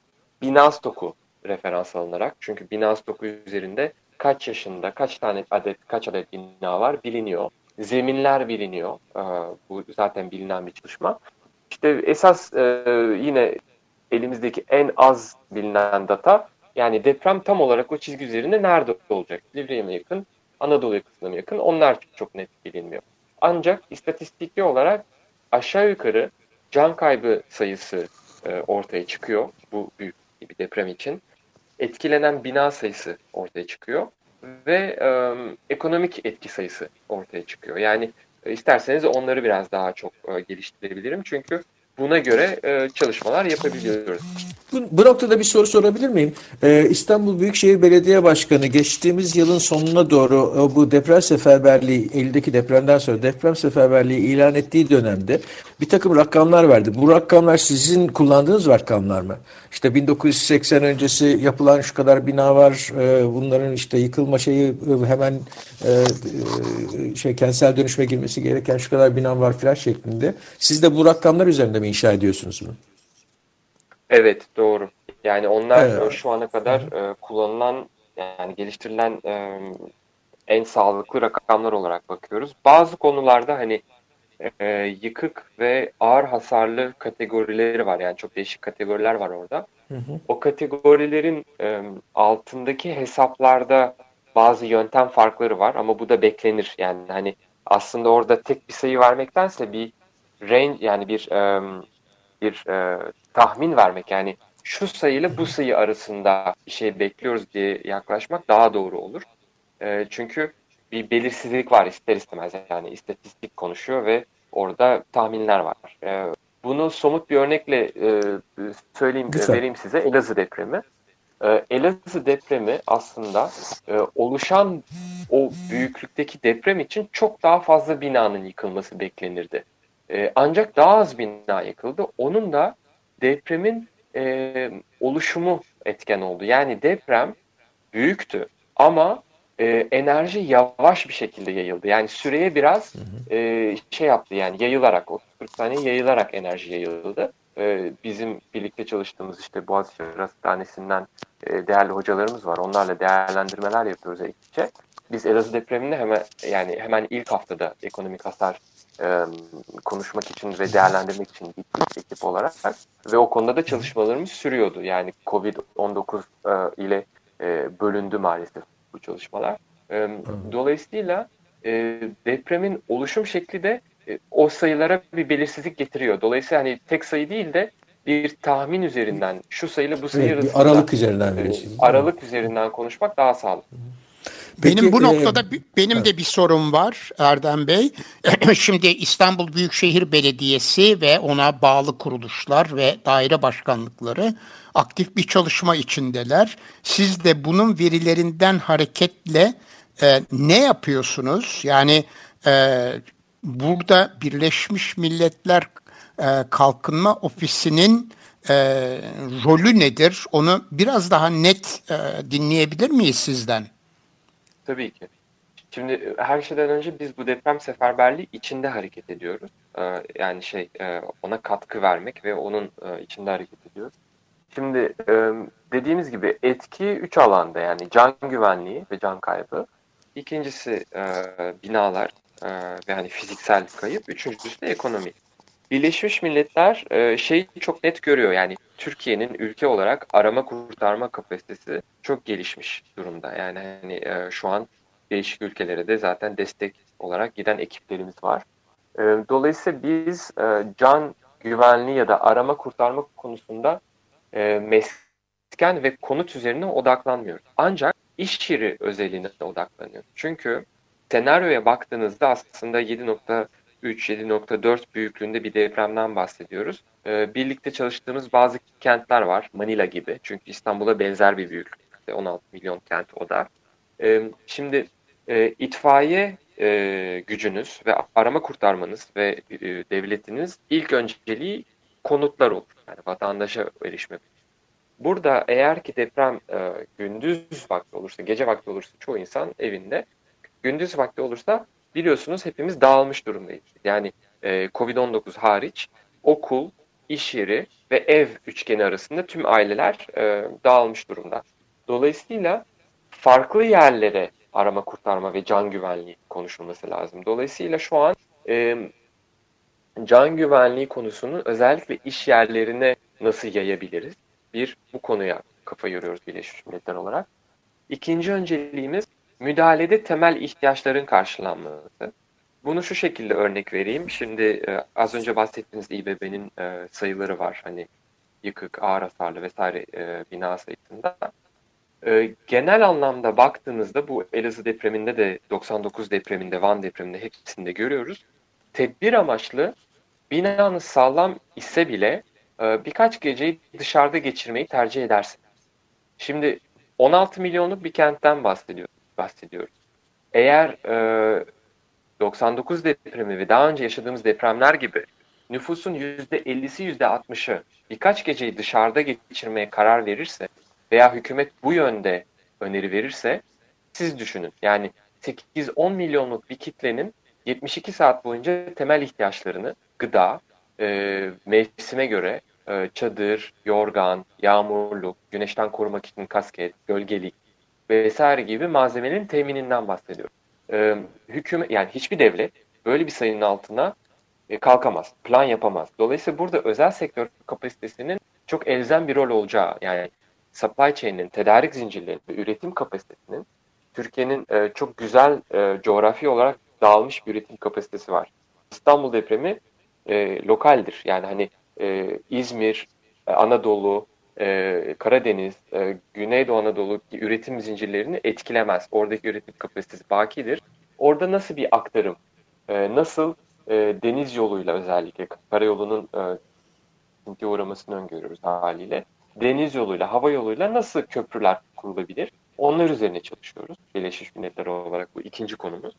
Bina stoku referans alınarak. Çünkü bina stoku üzerinde kaç yaşında, kaç tane adet, kaç adet bina var biliniyor. Zeminler biliniyor. Ee, bu zaten bilinen bir çalışma. İşte esas e, yine elimizdeki en az bilinen data yani deprem tam olarak o çizgi üzerinde nerede olacak? Silivri'ye mi yakın, Anadolu yakasına mı yakın? Onlar çok net bilinmiyor. Ancak istatistikli olarak aşağı yukarı can kaybı sayısı e, ortaya çıkıyor bu büyük bir deprem için. Etkilenen bina sayısı ortaya çıkıyor ve e, ekonomik etki sayısı ortaya çıkıyor. Yani e, isterseniz onları biraz daha çok e, geliştirebilirim çünkü buna göre e, çalışmalar yapabiliyoruz. Bu, bu noktada bir soru sorabilir miyim? Ee, İstanbul Büyükşehir Belediye Başkanı geçtiğimiz yılın sonuna doğru bu deprem seferberliği, eldeki depremden sonra deprem seferberliği ilan ettiği dönemde bir takım rakamlar verdi. Bu rakamlar sizin kullandığınız rakamlar mı? İşte 1980 öncesi yapılan şu kadar bina var, e, bunların işte yıkılma şeyi e, hemen e, e, şey kentsel dönüşme girmesi gereken şu kadar bina var filan şeklinde. Siz de bu rakamlar üzerinde mi inşa ediyorsunuz bunu? Evet doğru. Yani onlar evet. şu ana kadar e, kullanılan Yani geliştirilen e, en sağlıklı rakamlar olarak bakıyoruz. Bazı konularda hani e, yıkık ve ağır hasarlı kategorileri var. Yani çok değişik kategoriler var orada. Hı hı. O kategorilerin e, altındaki hesaplarda bazı yöntem farkları var ama bu da beklenir. Yani hani aslında orada tek bir sayı vermektense bir range yani bir e, bir e, tahmin vermek yani şu sayıyla bu sayı arasında bir şey bekliyoruz diye yaklaşmak daha doğru olur. E, çünkü bir belirsizlik var ister istemez yani istatistik konuşuyor ve orada tahminler var. E, bunu somut bir örnekle e, söyleyeyim Güzel. vereyim size Elazığ depremi. E, Elazığ depremi aslında e, oluşan o büyüklükteki deprem için çok daha fazla binanın yıkılması beklenirdi. E, ancak daha az bina yıkıldı. Onun da depremin e, oluşumu etken oldu. Yani deprem büyüktü ama e, enerji yavaş bir şekilde yayıldı. Yani süreye biraz E, şey yaptı yani yayılarak, 30-40 saniye yayılarak enerji yayıldı. E, bizim birlikte çalıştığımız işte Boğaziçi Hastanesi'nden e, değerli hocalarımız var. Onlarla değerlendirmeler yapıyoruz ekipçe. Biz Elazığ depreminde hemen yani hemen ilk haftada ekonomik hasar e, konuşmak için ve değerlendirmek için gittik ekip olarak ve o konuda da çalışmalarımız sürüyordu. Yani Covid-19 e, ile e, bölündü maalesef bu çalışmalar. E, dolayısıyla e, depremin oluşum şekli de e, o sayılara bir belirsizlik getiriyor. Dolayısıyla hani tek sayı değil de bir tahmin üzerinden şu sayıyla bu sayı evet, arasında aralık üzerinden e, aralık üzerinden konuşmak daha sağlıklı. Peki, benim bu e, noktada benim evet. de bir sorum var Erdem Bey. *clears throat* Şimdi İstanbul Büyükşehir Belediyesi ve ona bağlı kuruluşlar ve daire başkanlıkları aktif bir çalışma içindeler. Siz de bunun verilerinden hareketle e, ne yapıyorsunuz? Yani e, burada Birleşmiş Milletler e, Kalkınma Ofisi'nin e, rolü nedir? Onu biraz daha net e, dinleyebilir miyiz sizden? Tabii ki. Şimdi e, her şeyden önce biz bu deprem seferberliği içinde hareket ediyoruz. Ee, yani şey e, ona katkı vermek ve onun e, içinde hareket ediyoruz. Şimdi dediğimiz gibi etki üç alanda yani can güvenliği ve can kaybı. İkincisi binalar ve hani fiziksel kayıp. Üçüncüsü de ekonomi. Birleşmiş Milletler e, şeyi çok net görüyor yani Türkiye'nin ülke olarak arama kurtarma kapasitesi çok gelişmiş durumda. Yani hani e, şu an değişik ülkelere de zaten destek olarak giden ekiplerimiz var. E, dolayısıyla biz e, can güvenliği ya da arama kurtarma konusunda e, mesken ve konut üzerine odaklanmıyoruz. Ancak iş yeri özeline odaklanıyoruz. Çünkü senaryoya baktığınızda aslında 7. 7.4 büyüklüğünde bir depremden bahsediyoruz. Ee, birlikte çalıştığımız bazı kentler var. Manila gibi. Çünkü İstanbul'a benzer bir büyüklükte. 16 milyon kent o da. Ee, şimdi e, itfaiye e, gücünüz ve arama kurtarmanız ve e, devletiniz ilk önceliği konutlar olur. Yani vatandaşa erişmek. Burada eğer ki deprem e, gündüz vakti olursa, gece vakti olursa çoğu insan evinde. Gündüz vakti olursa biliyorsunuz hepimiz dağılmış durumdayız. Yani e, Covid-19 hariç okul, iş yeri ve ev üçgeni arasında tüm aileler e, dağılmış durumda. Dolayısıyla farklı yerlere arama kurtarma ve can güvenliği konuşulması lazım. Dolayısıyla şu an e, can güvenliği konusunu özellikle iş yerlerine nasıl yayabiliriz? Bir, bu konuya kafa yoruyoruz Birleşmiş Milletler olarak. İkinci önceliğimiz müdahalede temel ihtiyaçların karşılanması. Bunu şu şekilde örnek vereyim. Şimdi e, az önce bahsettiğiniz İBB'nin e, sayıları var. Hani yıkık, ağır hasarlı vesaire e, bina sayısında. E, genel anlamda baktığınızda bu Elazığ depreminde de 99 depreminde, Van depreminde hepsinde görüyoruz. Tedbir amaçlı binanız sağlam ise bile e, birkaç geceyi dışarıda geçirmeyi tercih edersin. Şimdi 16 milyonluk bir kentten bahsediyoruz bahsediyoruz. Eğer e, 99 depremi ve daha önce yaşadığımız depremler gibi nüfusun %50'si %60'ı birkaç geceyi dışarıda geçirmeye karar verirse veya hükümet bu yönde öneri verirse siz düşünün. Yani 8-10 milyonluk bir kitlenin 72 saat boyunca temel ihtiyaçlarını gıda, e, mevsime göre e, çadır, yorgan, yağmurluk, güneşten korumak için kasket, gölgelik, vesaire gibi malzemelerin temininden bahsediyorum. E, hükümet yani hiçbir devlet böyle bir sayının altına e, kalkamaz, plan yapamaz. Dolayısıyla burada özel sektör kapasitesinin çok elzem bir rol olacağı yani supply chain'in, tedarik zincirlerinin ve üretim kapasitesinin Türkiye'nin e, çok güzel e, coğrafi olarak dağılmış bir üretim kapasitesi var. İstanbul depremi e, lokaldir. Yani hani e, İzmir, e, Anadolu, e, Karadeniz, e, Güneydoğu Anadolu üretim zincirlerini etkilemez. Oradaki üretim kapasitesi bakidir. Orada nasıl bir aktarım, e, nasıl e, deniz yoluyla özellikle karayolunun e, uğramasını öngörüyoruz haliyle. Deniz yoluyla, hava yoluyla nasıl köprüler kurulabilir? Onlar üzerine çalışıyoruz. Birleşmiş Milletler olarak bu ikinci konumuz.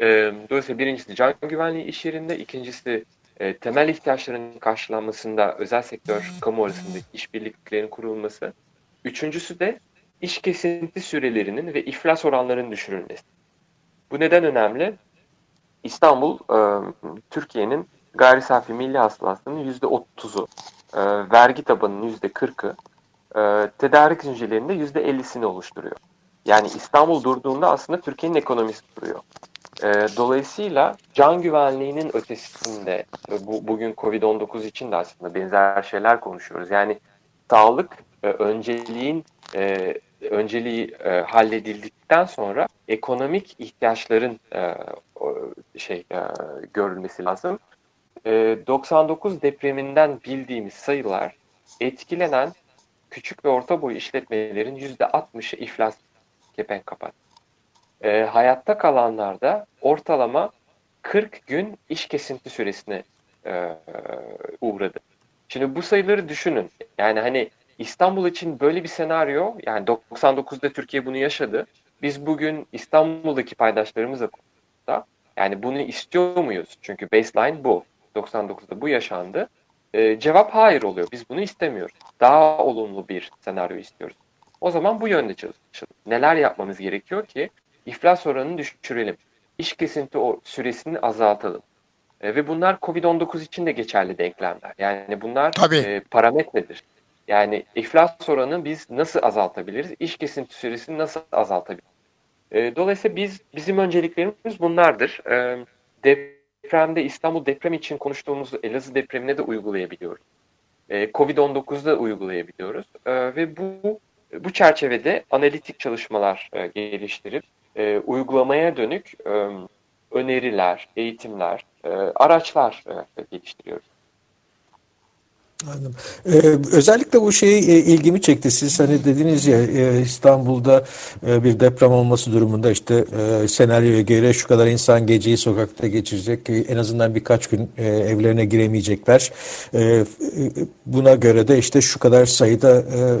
E, dolayısıyla birincisi can güvenliği iş yerinde, ikincisi e, temel ihtiyaçların karşılanmasında özel sektör, kamu arasındaki işbirliklerin kurulması. Üçüncüsü de iş kesinti sürelerinin ve iflas oranlarının düşürülmesi. Bu neden önemli? İstanbul, e, Türkiye'nin gayri safi milli hasılasının %30'u, e, vergi tabanının %40'ı, e, tedarik zincirlerinde %50'sini oluşturuyor. Yani İstanbul durduğunda aslında Türkiye'nin ekonomisi duruyor. E, dolayısıyla can güvenliğinin ötesinde bu, bugün Covid-19 için de aslında benzer şeyler konuşuyoruz. Yani sağlık e, önceliğin e, önceliği e, halledildikten sonra ekonomik ihtiyaçların e, şey e, görülmesi lazım. E, 99 depreminden bildiğimiz sayılar etkilenen küçük ve orta boy işletmelerin %60'ı iflas kepenk kapat. E, hayatta kalanlarda ortalama 40 gün iş kesinti süresine e, uğradı. Şimdi bu sayıları düşünün. Yani hani İstanbul için böyle bir senaryo, yani 99'da Türkiye bunu yaşadı. Biz bugün İstanbul'daki paydaşlarımızla da yani bunu istiyor muyuz? Çünkü baseline bu. 99'da bu yaşandı. Ee, cevap hayır oluyor. Biz bunu istemiyoruz. Daha olumlu bir senaryo istiyoruz. O zaman bu yönde çalışalım. Neler yapmamız gerekiyor ki iflas oranını düşürelim. İş kesinti süresini azaltalım. E, ve bunlar COVID-19 için de geçerli denklemler. Yani bunlar e, parametredir. Yani iflas oranını biz nasıl azaltabiliriz? İş kesinti süresini nasıl azaltabiliriz? E, dolayısıyla biz bizim önceliklerimiz bunlardır. E, depremde İstanbul deprem için konuştuğumuz Elazığ depremine de uygulayabiliyoruz. E, Covid-19'da uygulayabiliyoruz. E, ve bu bu çerçevede analitik çalışmalar e, geliştirip e, uygulamaya dönük e, öneriler, eğitimler, e, araçlar e, geliştiriyoruz. Anladım. Ee, özellikle bu şey e, ilgimi çekti. Siz hani dediniz ya e, İstanbul'da e, bir deprem olması durumunda işte e, senaryoya göre şu kadar insan geceyi sokakta geçirecek. En azından birkaç gün e, evlerine giremeyecekler. E, e, buna göre de işte şu kadar sayıda e,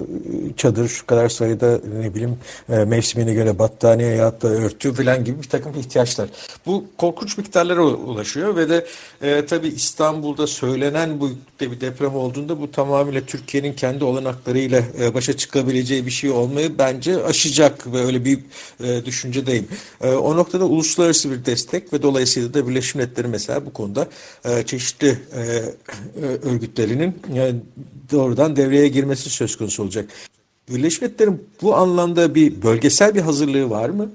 çadır, şu kadar sayıda ne bileyim e, mevsimine göre battaniye ya da örtü falan gibi bir takım ihtiyaçlar. Bu korkunç miktarlara ulaşıyor ve de e, tabii İstanbul'da söylenen bu bir deprem oldu olduğunda bu tamamıyla Türkiye'nin kendi olanaklarıyla e, başa çıkabileceği bir şey olmayı bence aşacak ve öyle bir e, düşüncedeyim. E, o noktada uluslararası bir destek ve dolayısıyla da Birleşmiş Milletler'in mesela bu konuda çeşitli örgütlerinin doğrudan devreye girmesi söz konusu olacak. Birleşmiş Milletler'in bu anlamda bir bölgesel bir hazırlığı var mı?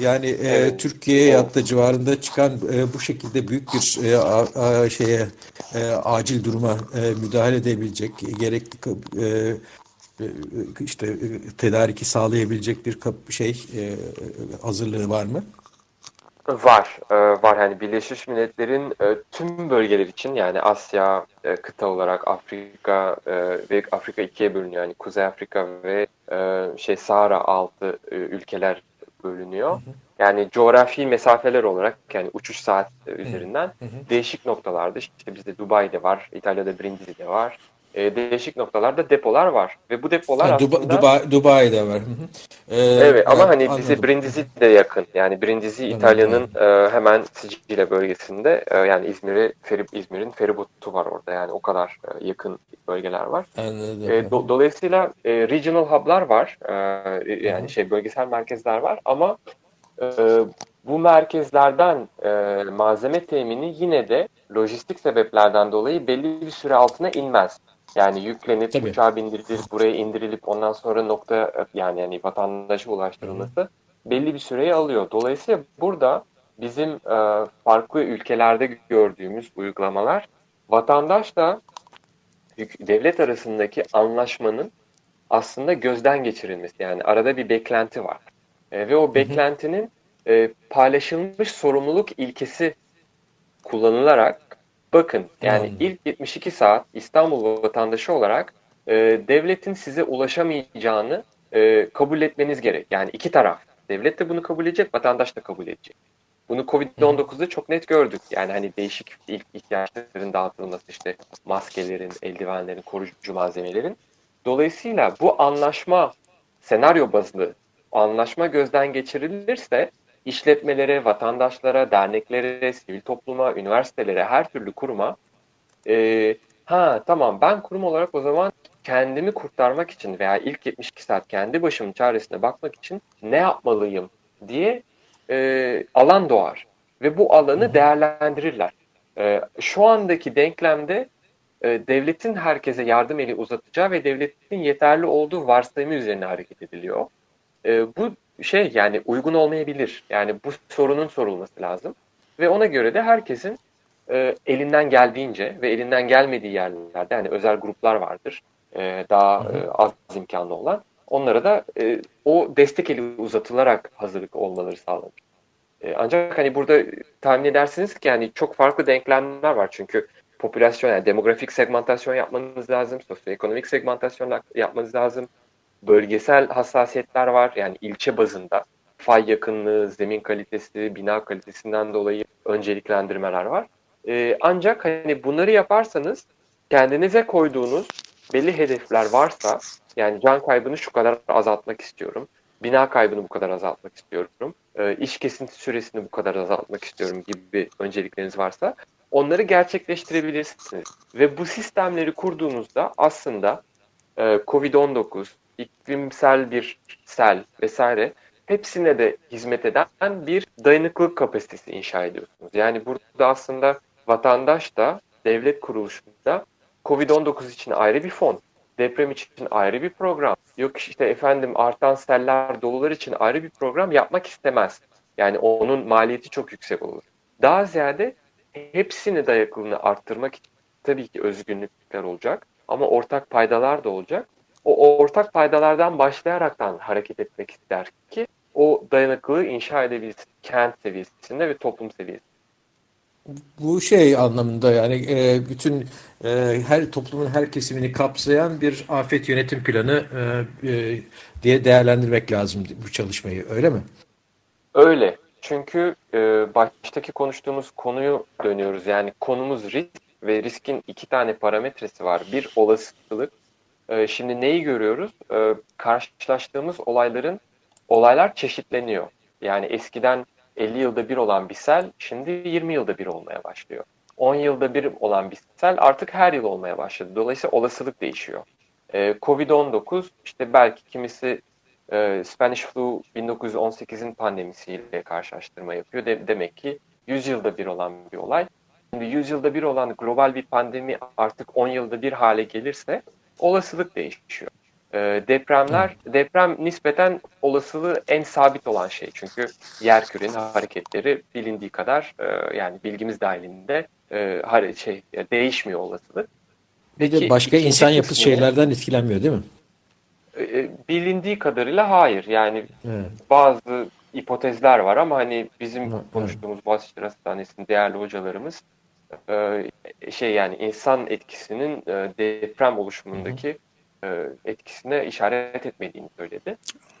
Yani e, evet. Türkiye'ye evet. da civarında çıkan e, bu şekilde büyük bir e, a, a, şeye e, acil duruma e, müdahale edebilecek gerekli e, e işte e, tedariki sağlayabilecek bir şey e, hazırlığı var mı? Var, e, var. Yani Birleşmiş Milletler'in e, tüm bölgeler için yani Asya e, kıta olarak Afrika e, ve Afrika ikiye bölünüyor. Yani Kuzey Afrika ve e, şey Sahara altı e, ülkeler bölünüyor. Hı hı. Yani coğrafi mesafeler olarak yani uçuş saat üzerinden hı hı. değişik noktalarda işte bizde Dubai'de var, İtalya'da Brindisi'de var, e, değişik noktalarda depolar var ve bu depolar ha, aslında Dubai, Dubai'de var. Ee, evet ama hani anladım. bize Brindisi de yakın. Yani Brindisi İtalya'nın e, hemen Sicilya bölgesinde e, yani İzmir'i Ferib İzmir'in feribotu var orada. Yani o kadar e, yakın bölgeler var. Anladım. E, do, dolayısıyla e, regional hub'lar var. E, yani Hı. şey bölgesel merkezler var ama e, bu merkezlerden e, malzeme temini yine de lojistik sebeplerden dolayı belli bir süre altına inmez. Yani yüklenip Tabii. uçağa bindirilip buraya indirilip ondan sonra nokta yani yani vatandaşa ulaştırılması Hı. belli bir süreyi alıyor. Dolayısıyla burada bizim e, farklı ülkelerde gördüğümüz uygulamalar vatandaşla devlet arasındaki anlaşmanın aslında gözden geçirilmesi. Yani arada bir beklenti var. E, ve o beklentinin e, paylaşılmış sorumluluk ilkesi kullanılarak bakın yani hmm. ilk 72 saat İstanbul vatandaşı olarak e, devletin size ulaşamayacağını e, kabul etmeniz gerek. Yani iki taraf. Devlet de bunu kabul edecek, vatandaş da kabul edecek. Bunu Covid-19'da çok net gördük. Yani hani değişik ilk ihtiyaçların dağıtılması işte maskelerin, eldivenlerin, koruyucu malzemelerin. Dolayısıyla bu anlaşma senaryo bazlı anlaşma gözden geçirilirse işletmelere, vatandaşlara, derneklere, sivil topluma, üniversitelere, her türlü kuruma e, ha tamam ben kurum olarak o zaman kendimi kurtarmak için veya ilk 72 saat kendi başımın çaresine bakmak için ne yapmalıyım diye e, alan doğar. Ve bu alanı değerlendirirler. E, şu andaki denklemde e, devletin herkese yardım eli uzatacağı ve devletin yeterli olduğu varsayımı üzerine hareket ediliyor. E, bu şey yani uygun olmayabilir. Yani bu sorunun sorulması lazım. Ve ona göre de herkesin e, elinden geldiğince ve elinden gelmediği yerlerde yani özel gruplar vardır. E, daha e, az imkanlı olan. Onlara da e, o destek eli uzatılarak hazırlık olmaları sağlanır. E, ancak hani burada tahmin edersiniz ki yani çok farklı denklemler var çünkü popülasyon yani demografik segmentasyon yapmanız lazım, sosyoekonomik segmentasyon yapmanız lazım, bölgesel hassasiyetler var yani ilçe bazında fay yakınlığı, zemin kalitesi, bina kalitesinden dolayı önceliklendirmeler var. E, ancak hani bunları yaparsanız kendinize koyduğunuz belli hedefler varsa yani can kaybını şu kadar azaltmak istiyorum. Bina kaybını bu kadar azaltmak istiyorum. E, iş kesinti süresini bu kadar azaltmak istiyorum gibi öncelikleriniz varsa onları gerçekleştirebilirsiniz. Ve bu sistemleri kurduğunuzda aslında e, COVID-19, iklimsel bir sel vesaire hepsine de hizmet eden bir dayanıklılık kapasitesi inşa ediyorsunuz. Yani burada aslında vatandaş da devlet kuruluşunda COVID-19 için ayrı bir fon, deprem için ayrı bir program, yok işte efendim artan seller, dolular için ayrı bir program yapmak istemez. Yani onun maliyeti çok yüksek olur. Daha ziyade hepsini dayaklılığını arttırmak için tabii ki özgünlükler olacak ama ortak paydalar da olacak. O ortak paydalardan başlayaraktan hareket etmek ister ki o dayanıklılığı inşa edebilsin kent seviyesinde ve toplum seviyesinde bu şey anlamında yani e, bütün e, her toplumun her kesimini kapsayan bir afet yönetim planı e, e, diye değerlendirmek lazım bu çalışmayı öyle mi? Öyle. Çünkü e, baştaki konuştuğumuz konuyu dönüyoruz. Yani konumuz risk ve riskin iki tane parametresi var. Bir olasılık. E, şimdi neyi görüyoruz? E, karşılaştığımız olayların olaylar çeşitleniyor. Yani eskiden 50 yılda bir olan bir sel şimdi 20 yılda bir olmaya başlıyor. 10 yılda bir olan bir sel artık her yıl olmaya başladı. Dolayısıyla olasılık değişiyor. Ee, Covid-19 işte belki kimisi e, Spanish flu 1918'in pandemisiyle karşılaştırma yapıyor. De, demek ki 100 yılda bir olan bir olay. Şimdi 100 yılda bir olan global bir pandemi artık 10 yılda bir hale gelirse olasılık değişiyor. E, depremler, deprem nispeten olasılığı en sabit olan şey. Çünkü yer kürenin hareketleri bilindiği kadar e, yani bilgimiz dahilinde e, şey değişmiyor olasılık. Peki, de başka insan yapısı şeylerden etkilenmiyor değil mi? E, e, bilindiği kadarıyla hayır. Yani evet. bazı hipotezler var ama hani bizim evet. konuştuğumuz Boğaziçi Hastanesi'nin değerli hocalarımız e, şey yani insan etkisinin e, deprem oluşumundaki e, etkisine işaret etmediğini söyledi.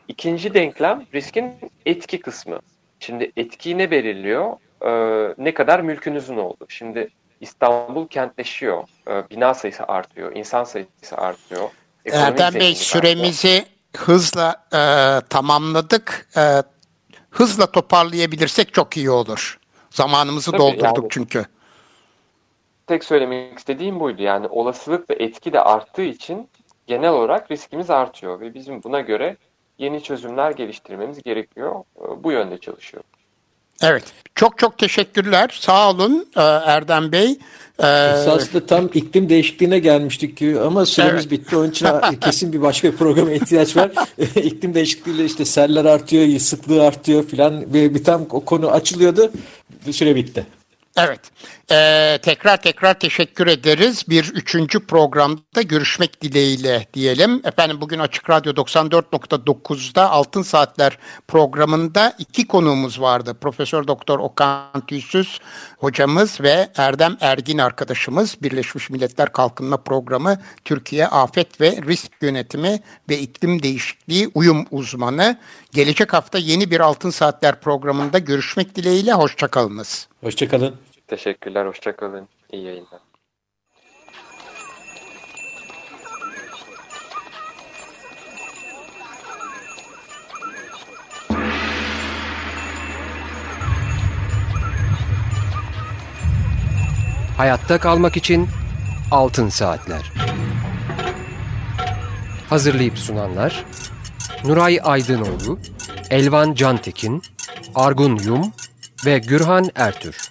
İkinci denklem riskin etki kısmı. Şimdi etkiyi ne belirliyor? E, ne kadar mülkünüzün oldu? Şimdi İstanbul kentleşiyor. E, bina sayısı artıyor. insan sayısı artıyor. Erdem Bey süremizi artıyor. hızla e, tamamladık. E, hızla toparlayabilirsek çok iyi olur. Zamanımızı Tabii doldurduk yani, çünkü. Tek söylemek istediğim buydu. Yani olasılık ve etki de arttığı için genel olarak riskimiz artıyor ve bizim buna göre yeni çözümler geliştirmemiz gerekiyor. Ee, bu yönde çalışıyor. Evet. Çok çok teşekkürler. Sağ olun e, Erdem Bey. Esasında tam iklim değişikliğine gelmiştik ki ama süremiz evet. bitti. Onun için *laughs* kesin bir başka bir programa ihtiyaç var. *laughs* İklim değişikliğiyle işte seller artıyor, sıklığı artıyor filan. Bir, bir tam o konu açılıyordu. Süre bitti. Evet. Ee, tekrar tekrar teşekkür ederiz. Bir üçüncü programda görüşmek dileğiyle diyelim. Efendim bugün Açık Radyo 94.9'da Altın Saatler programında iki konuğumuz vardı. Profesör Doktor Okan Tüysüz hocamız ve Erdem Ergin arkadaşımız. Birleşmiş Milletler Kalkınma Programı Türkiye Afet ve Risk Yönetimi ve İklim Değişikliği Uyum Uzmanı. Gelecek hafta yeni bir Altın Saatler programında görüşmek dileğiyle. Hoşçakalınız. Hoşçakalın. Teşekkürler, hoşçakalın. İyi yayınlar. Hayatta kalmak için Altın Saatler. Hazırlayıp sunanlar Nuray Aydınoğlu, Elvan Cantekin, Argun Yum ve Gürhan Ertür.